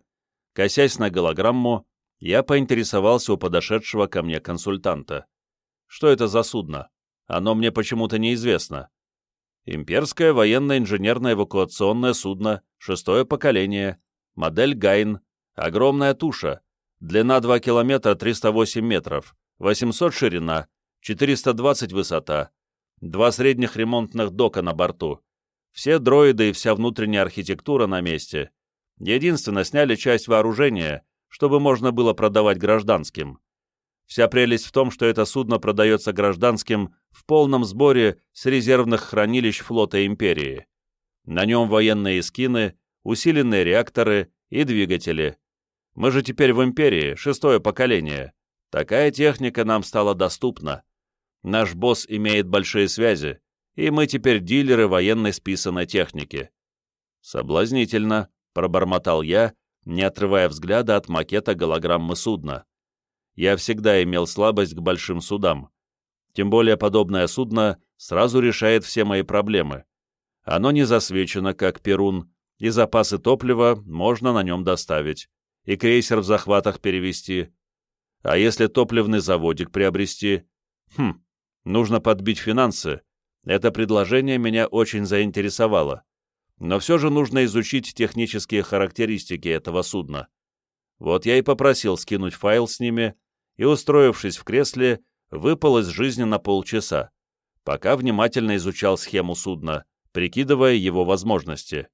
косясь на голограмму, я поинтересовался у подошедшего ко мне консультанта. Что это за судно? Оно мне почему-то неизвестно. Имперское военно-инженерное эвакуационное судно, шестое поколение, модель Гайн, огромная туша, длина 2 километра 308 метров, 800 ширина, 420 высота, два средних ремонтных дока на борту, все дроиды и вся внутренняя архитектура на месте. Единственно, сняли часть вооружения, чтобы можно было продавать гражданским. Вся прелесть в том, что это судно продается гражданским в полном сборе с резервных хранилищ флота Империи. На нем военные скины, усиленные реакторы и двигатели. Мы же теперь в Империи, шестое поколение. Такая техника нам стала доступна. Наш босс имеет большие связи, и мы теперь дилеры военной списанной техники. Соблазнительно, пробормотал я, не отрывая взгляда от макета голограммы судна. Я всегда имел слабость к большим судам. Тем более подобное судно сразу решает все мои проблемы. Оно не засвечено, как Перун, и запасы топлива можно на нем доставить. и крейсер в захватах перевести. А если топливный заводик приобрести? Хм, нужно подбить финансы. Это предложение меня очень заинтересовало. Но все же нужно изучить технические характеристики этого судна. Вот я и попросил скинуть файл с ними, и, устроившись в кресле, выпал из жизни на полчаса, пока внимательно изучал схему судна, прикидывая его возможности.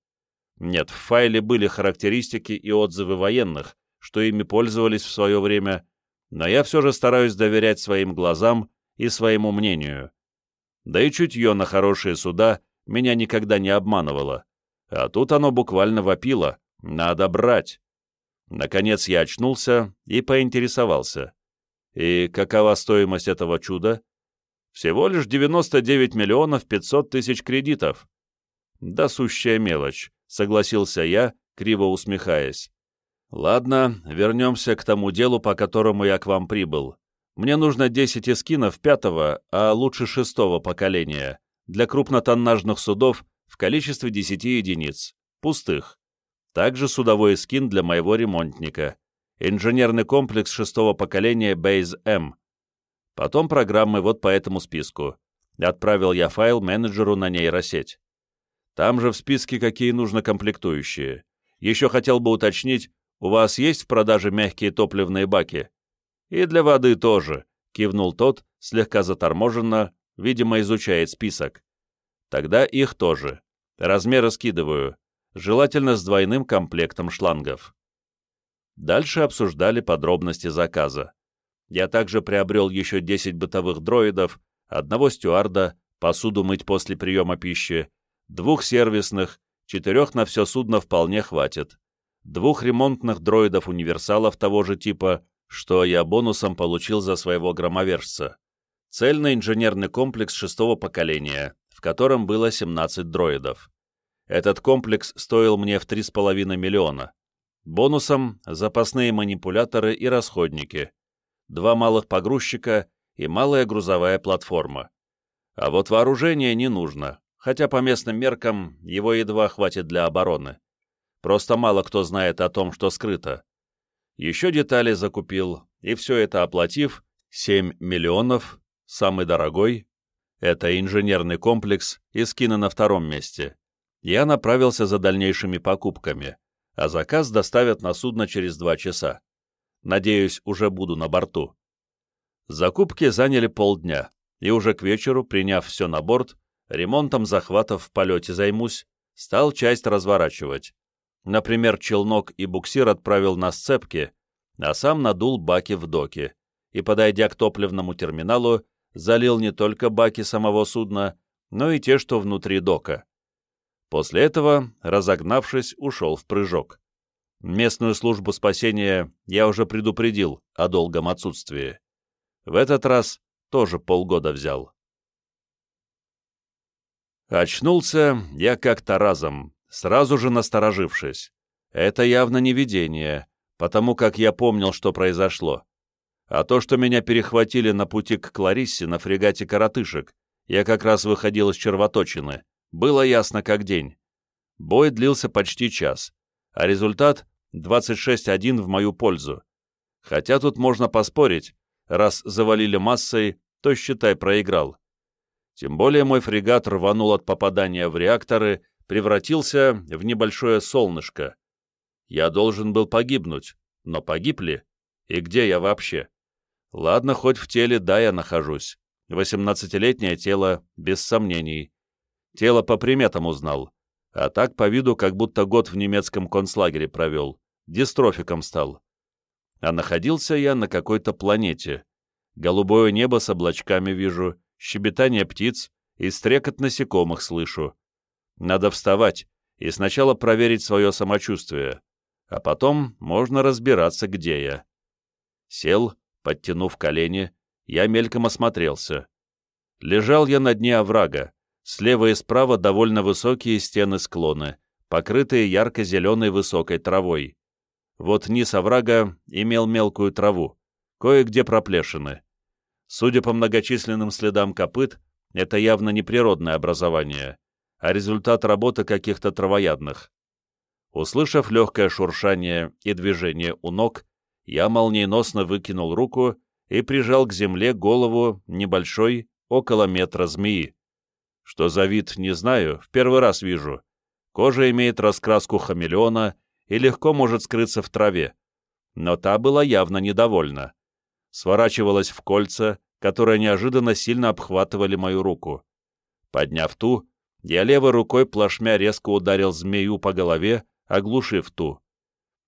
Нет, в файле были характеристики и отзывы военных, что ими пользовались в свое время, но я все же стараюсь доверять своим глазам и своему мнению. Да и чутье на хорошие суда меня никогда не обманывало, а тут оно буквально вопило «надо брать». Наконец я очнулся и поинтересовался. И какова стоимость этого чуда? Всего лишь 99 миллионов 500 тысяч кредитов. Да сущая мелочь, согласился я, криво усмехаясь. Ладно, вернемся к тому делу, по которому я к вам прибыл. Мне нужно 10 эскинов пятого, а лучше шестого поколения, для крупнотоннажных судов в количестве 10 единиц, пустых. Также судовой скин для моего ремонтника. Инженерный комплекс шестого поколения Base M. Потом программы вот по этому списку. Отправил я файл менеджеру на нейросеть. Там же в списке какие нужно комплектующие. Еще хотел бы уточнить, у вас есть в продаже мягкие топливные баки? И для воды тоже, кивнул тот, слегка заторможенно, видимо, изучает список. Тогда их тоже. Размеры скидываю желательно с двойным комплектом шлангов. Дальше обсуждали подробности заказа. Я также приобрел еще 10 бытовых дроидов, одного стюарда, посуду мыть после приема пищи, двух сервисных, четырех на все судно вполне хватит, двух ремонтных дроидов-универсалов того же типа, что я бонусом получил за своего громовержца, цельный инженерный комплекс шестого поколения, в котором было 17 дроидов. Этот комплекс стоил мне в 3,5 миллиона. Бонусом – запасные манипуляторы и расходники, два малых погрузчика и малая грузовая платформа. А вот вооружение не нужно, хотя по местным меркам его едва хватит для обороны. Просто мало кто знает о том, что скрыто. Еще детали закупил, и все это оплатив, 7 миллионов, самый дорогой, это инженерный комплекс и скины на втором месте я направился за дальнейшими покупками, а заказ доставят на судно через два часа. Надеюсь, уже буду на борту. Закупки заняли полдня, и уже к вечеру, приняв все на борт, ремонтом захватов в полете займусь, стал часть разворачивать. Например, челнок и буксир отправил на сцепки, а сам надул баки в доке и, подойдя к топливному терминалу, залил не только баки самого судна, но и те, что внутри дока. После этого, разогнавшись, ушел в прыжок. Местную службу спасения я уже предупредил о долгом отсутствии. В этот раз тоже полгода взял. Очнулся я как-то разом, сразу же насторожившись. Это явно не видение, потому как я помнил, что произошло. А то, что меня перехватили на пути к Клариссе на фрегате «Коротышек», я как раз выходил из червоточины — было ясно как день. Бой длился почти час, а результат 26-1 в мою пользу. Хотя тут можно поспорить, раз завалили массой, то, считай, проиграл. Тем более мой фрегат рванул от попадания в реакторы, превратился в небольшое солнышко. Я должен был погибнуть, но погиб ли? И где я вообще? Ладно, хоть в теле да я нахожусь. Восемнадцатилетнее тело, без сомнений. Тело по приметам узнал, а так по виду, как будто год в немецком концлагере провел, дистрофиком стал. А находился я на какой-то планете. Голубое небо с облачками вижу, щебетание птиц и стрекот насекомых слышу. Надо вставать и сначала проверить свое самочувствие, а потом можно разбираться, где я. Сел, подтянув колени, я мельком осмотрелся. Лежал я на дне оврага, Слева и справа довольно высокие стены-склоны, покрытые ярко-зеленой высокой травой. Вот низ оврага имел мелкую траву, кое-где проплешины. Судя по многочисленным следам копыт, это явно не природное образование, а результат работы каких-то травоядных. Услышав легкое шуршание и движение у ног, я молниеносно выкинул руку и прижал к земле голову небольшой, около метра змеи. Что за вид, не знаю, в первый раз вижу. Кожа имеет раскраску хамелеона и легко может скрыться в траве. Но та была явно недовольна. Сворачивалась в кольца, которые неожиданно сильно обхватывали мою руку. Подняв ту, я левой рукой плашмя резко ударил змею по голове, оглушив ту.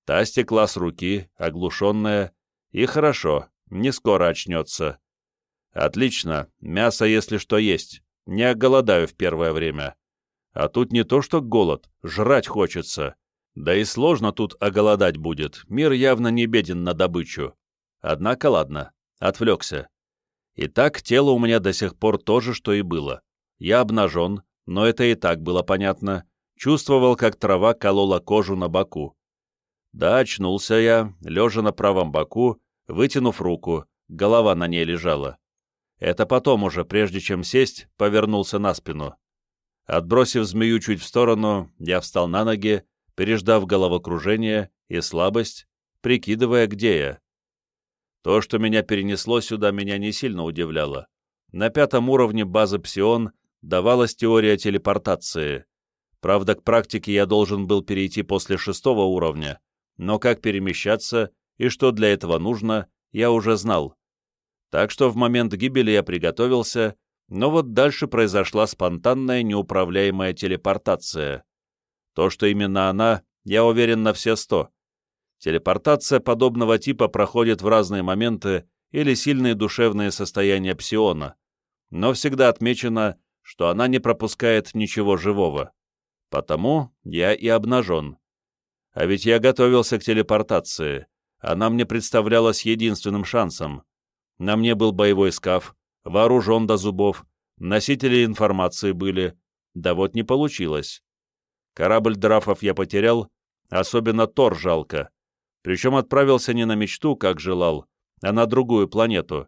Та стекла с руки, оглушенная, и хорошо, не скоро очнется. Отлично, мясо, если что, есть. Не оголодаю в первое время. А тут не то что голод, жрать хочется. Да и сложно тут оголодать будет, мир явно не беден на добычу. Однако ладно, отвлекся. Итак, тело у меня до сих пор то же, что и было. Я обнажен, но это и так было понятно. Чувствовал, как трава колола кожу на боку. Да, очнулся я, лежа на правом боку, вытянув руку, голова на ней лежала. Это потом уже, прежде чем сесть, повернулся на спину. Отбросив змею чуть в сторону, я встал на ноги, переждав головокружение и слабость, прикидывая, где я. То, что меня перенесло сюда, меня не сильно удивляло. На пятом уровне базы Псион давалась теория телепортации. Правда, к практике я должен был перейти после шестого уровня, но как перемещаться и что для этого нужно, я уже знал. Так что в момент гибели я приготовился, но вот дальше произошла спонтанная неуправляемая телепортация. То, что именно она, я уверен на все сто. Телепортация подобного типа проходит в разные моменты или сильные душевные состояния псиона, но всегда отмечено, что она не пропускает ничего живого. Потому я и обнажен. А ведь я готовился к телепортации. Она мне представлялась единственным шансом. На мне был боевой скаф, вооружен до зубов, носители информации были. Да вот не получилось. Корабль драфов я потерял, особенно Тор жалко. Причем отправился не на мечту, как желал, а на другую планету.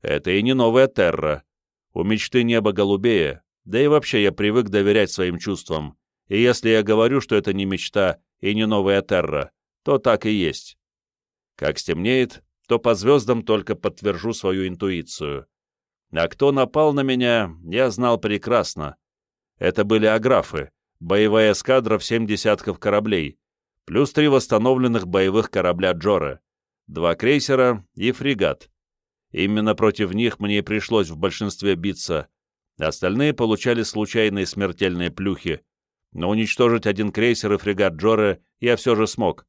Это и не новая Терра. У мечты небо голубее, да и вообще я привык доверять своим чувствам. И если я говорю, что это не мечта и не новая Терра, то так и есть. Как стемнеет, то по звездам только подтвержу свою интуицию. А кто напал на меня, я знал прекрасно. Это были аграфы, боевая эскадра в семь десятков кораблей, плюс три восстановленных боевых корабля Джора, два крейсера и фрегат. Именно против них мне и пришлось в большинстве биться. Остальные получали случайные смертельные плюхи, но уничтожить один крейсер и фрегат Джора я все же смог.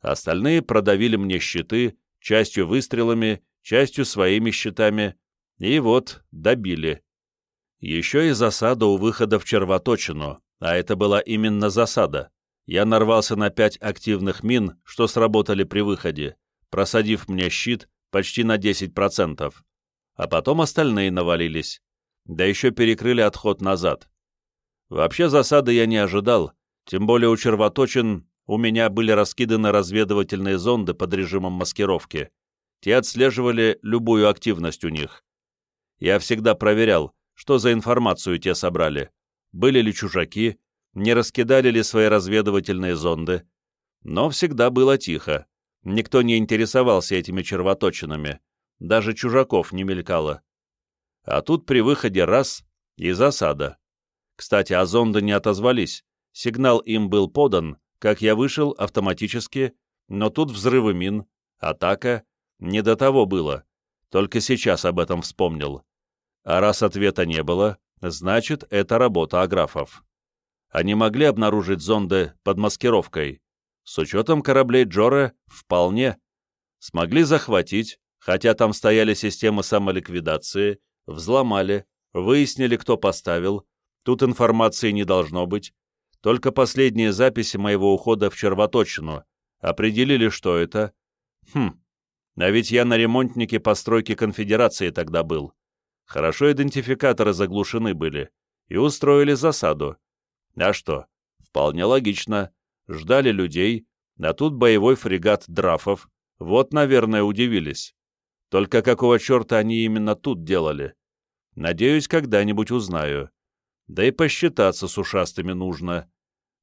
Остальные продавили мне щиты, частью выстрелами, частью своими щитами, и вот добили. Еще и засада у выхода в червоточину, а это была именно засада. Я нарвался на пять активных мин, что сработали при выходе, просадив мне щит почти на 10%. А потом остальные навалились. Да еще перекрыли отход назад. Вообще засады я не ожидал, тем более у червоточин у меня были раскиданы разведывательные зонды под режимом маскировки. Те отслеживали любую активность у них. Я всегда проверял, что за информацию те собрали. Были ли чужаки, не раскидали ли свои разведывательные зонды. Но всегда было тихо. Никто не интересовался этими червоточинами, даже чужаков не мелькало. А тут при выходе раз — и засада. Кстати, а зонды не отозвались, сигнал им был подан, как я вышел автоматически, но тут взрывы мин, атака, не до того было, только сейчас об этом вспомнил. А раз ответа не было, значит, это работа аграфов. Они могли обнаружить зонды под маскировкой, с учетом кораблей Джора вполне. Смогли захватить, хотя там стояли системы самоликвидации, взломали, выяснили, кто поставил. Тут информации не должно быть. Только последние записи моего ухода в червоточину. Определили, что это. Хм, а ведь я на ремонтнике постройки конфедерации тогда был. Хорошо идентификаторы заглушены были. И устроили засаду. А что? Вполне логично ждали людей, а тут боевой фрегат Драфов. Вот, наверное, удивились. Только какого черта они именно тут делали? Надеюсь, когда-нибудь узнаю. Да и посчитаться с ушастыми нужно.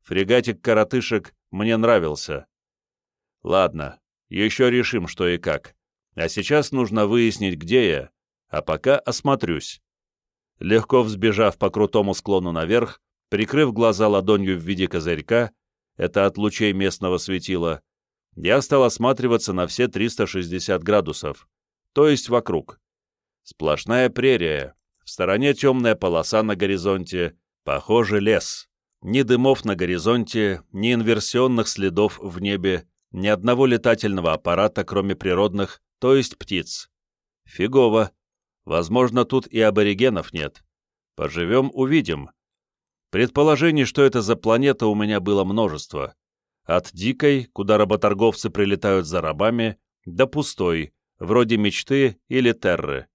Фрегатик коротышек мне нравился. Ладно, еще решим, что и как. А сейчас нужно выяснить, где я, а пока осмотрюсь. Легко взбежав по крутому склону наверх, прикрыв глаза ладонью в виде козырька, это от лучей местного светила, я стал осматриваться на все 360 градусов, то есть вокруг. Сплошная прерия, в стороне темная полоса на горизонте, похоже лес. Ни дымов на горизонте, ни инверсионных следов в небе, ни одного летательного аппарата, кроме природных, то есть птиц. Фигово. Возможно, тут и аборигенов нет. Поживем, увидим. Предположений, что это за планета, у меня было множество. От дикой, куда работорговцы прилетают за рабами, до пустой, вроде мечты или терры.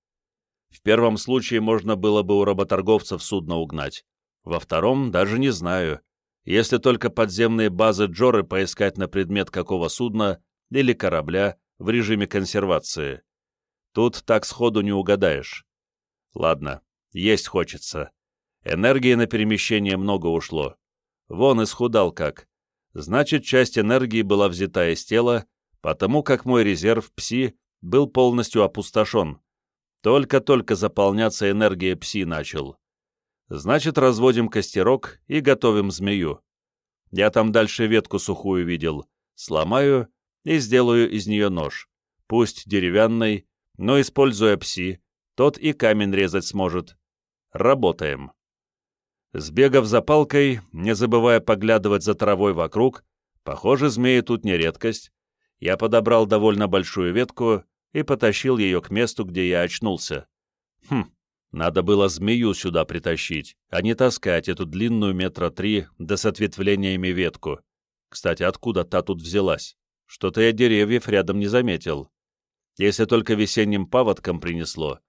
В первом случае можно было бы у работорговцев судно угнать. Во втором даже не знаю. Если только подземные базы Джоры поискать на предмет какого судна или корабля в режиме консервации. Тут так сходу не угадаешь. Ладно, есть хочется. Энергии на перемещение много ушло. Вон исхудал как. Значит, часть энергии была взята из тела, потому как мой резерв пси был полностью опустошен. Только-только заполняться энергия пси начал. Значит, разводим костерок и готовим змею. Я там дальше ветку сухую видел. Сломаю и сделаю из нее нож. Пусть деревянный, но используя пси, тот и камень резать сможет. Работаем. Сбегав за палкой, не забывая поглядывать за травой вокруг, похоже, змеи тут не редкость, я подобрал довольно большую ветку и потащил ее к месту, где я очнулся. Хм, надо было змею сюда притащить, а не таскать эту длинную метра три да с ответвлениями ветку. Кстати, откуда та тут взялась? Что-то я деревьев рядом не заметил. Если только весенним паводком принесло,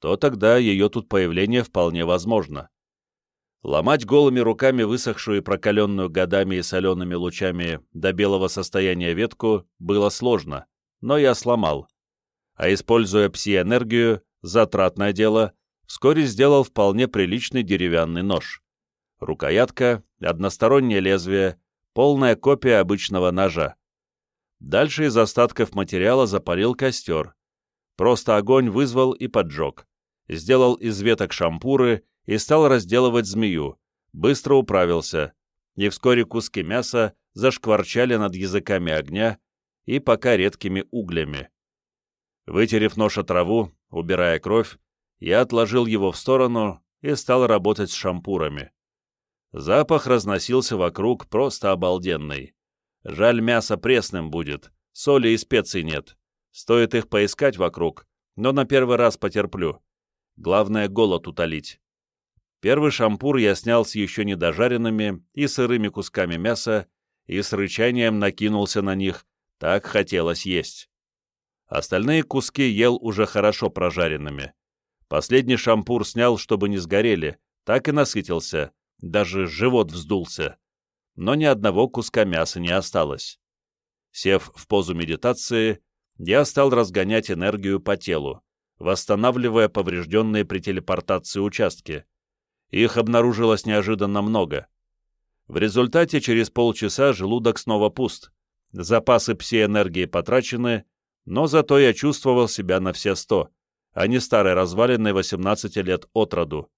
то тогда ее тут появление вполне возможно. Ломать голыми руками высохшую и прокаленную годами и солеными лучами до белого состояния ветку было сложно, но я сломал. А используя пси-энергию, затратное дело, вскоре сделал вполне приличный деревянный нож. Рукоятка, одностороннее лезвие, полная копия обычного ножа. Дальше из остатков материала запалил костер. Просто огонь вызвал и поджег. Сделал из веток шампуры и стал разделывать змею, быстро управился, и вскоре куски мяса зашкварчали над языками огня и пока редкими углями. Вытерев нож от траву, убирая кровь, я отложил его в сторону и стал работать с шампурами. Запах разносился вокруг просто обалденный. Жаль, мясо пресным будет, соли и специй нет. Стоит их поискать вокруг, но на первый раз потерплю. Главное, голод утолить. Первый шампур я снял с еще недожаренными и сырыми кусками мяса и с рычанием накинулся на них, так хотелось есть. Остальные куски ел уже хорошо прожаренными. Последний шампур снял, чтобы не сгорели, так и насытился, даже живот вздулся. Но ни одного куска мяса не осталось. Сев в позу медитации, я стал разгонять энергию по телу, восстанавливая поврежденные при телепортации участки, их обнаружилось неожиданно много. В результате через полчаса желудок снова пуст. Запасы пси-энергии потрачены, но зато я чувствовал себя на все сто, а не старой разваленной 18 лет от роду.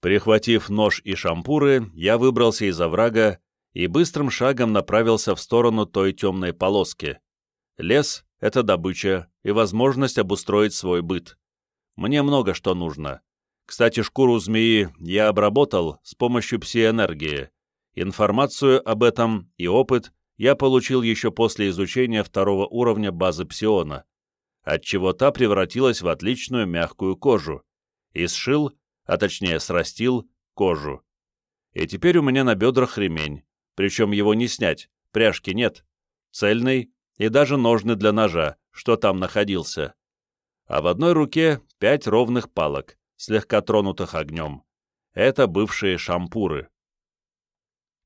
Прихватив нож и шампуры, я выбрался из оврага и быстрым шагом направился в сторону той темной полоски. Лес — это добыча и возможность обустроить свой быт. Мне много что нужно. Кстати, шкуру змеи я обработал с помощью пси-энергии. Информацию об этом и опыт я получил еще после изучения второго уровня базы псиона, отчего та превратилась в отличную мягкую кожу, и сшил, а точнее срастил, кожу. И теперь у меня на бедрах ремень, причем его не снять, пряжки нет, цельный и даже ножны для ножа, что там находился. А в одной руке пять ровных палок, слегка тронутых огнем. Это бывшие шампуры.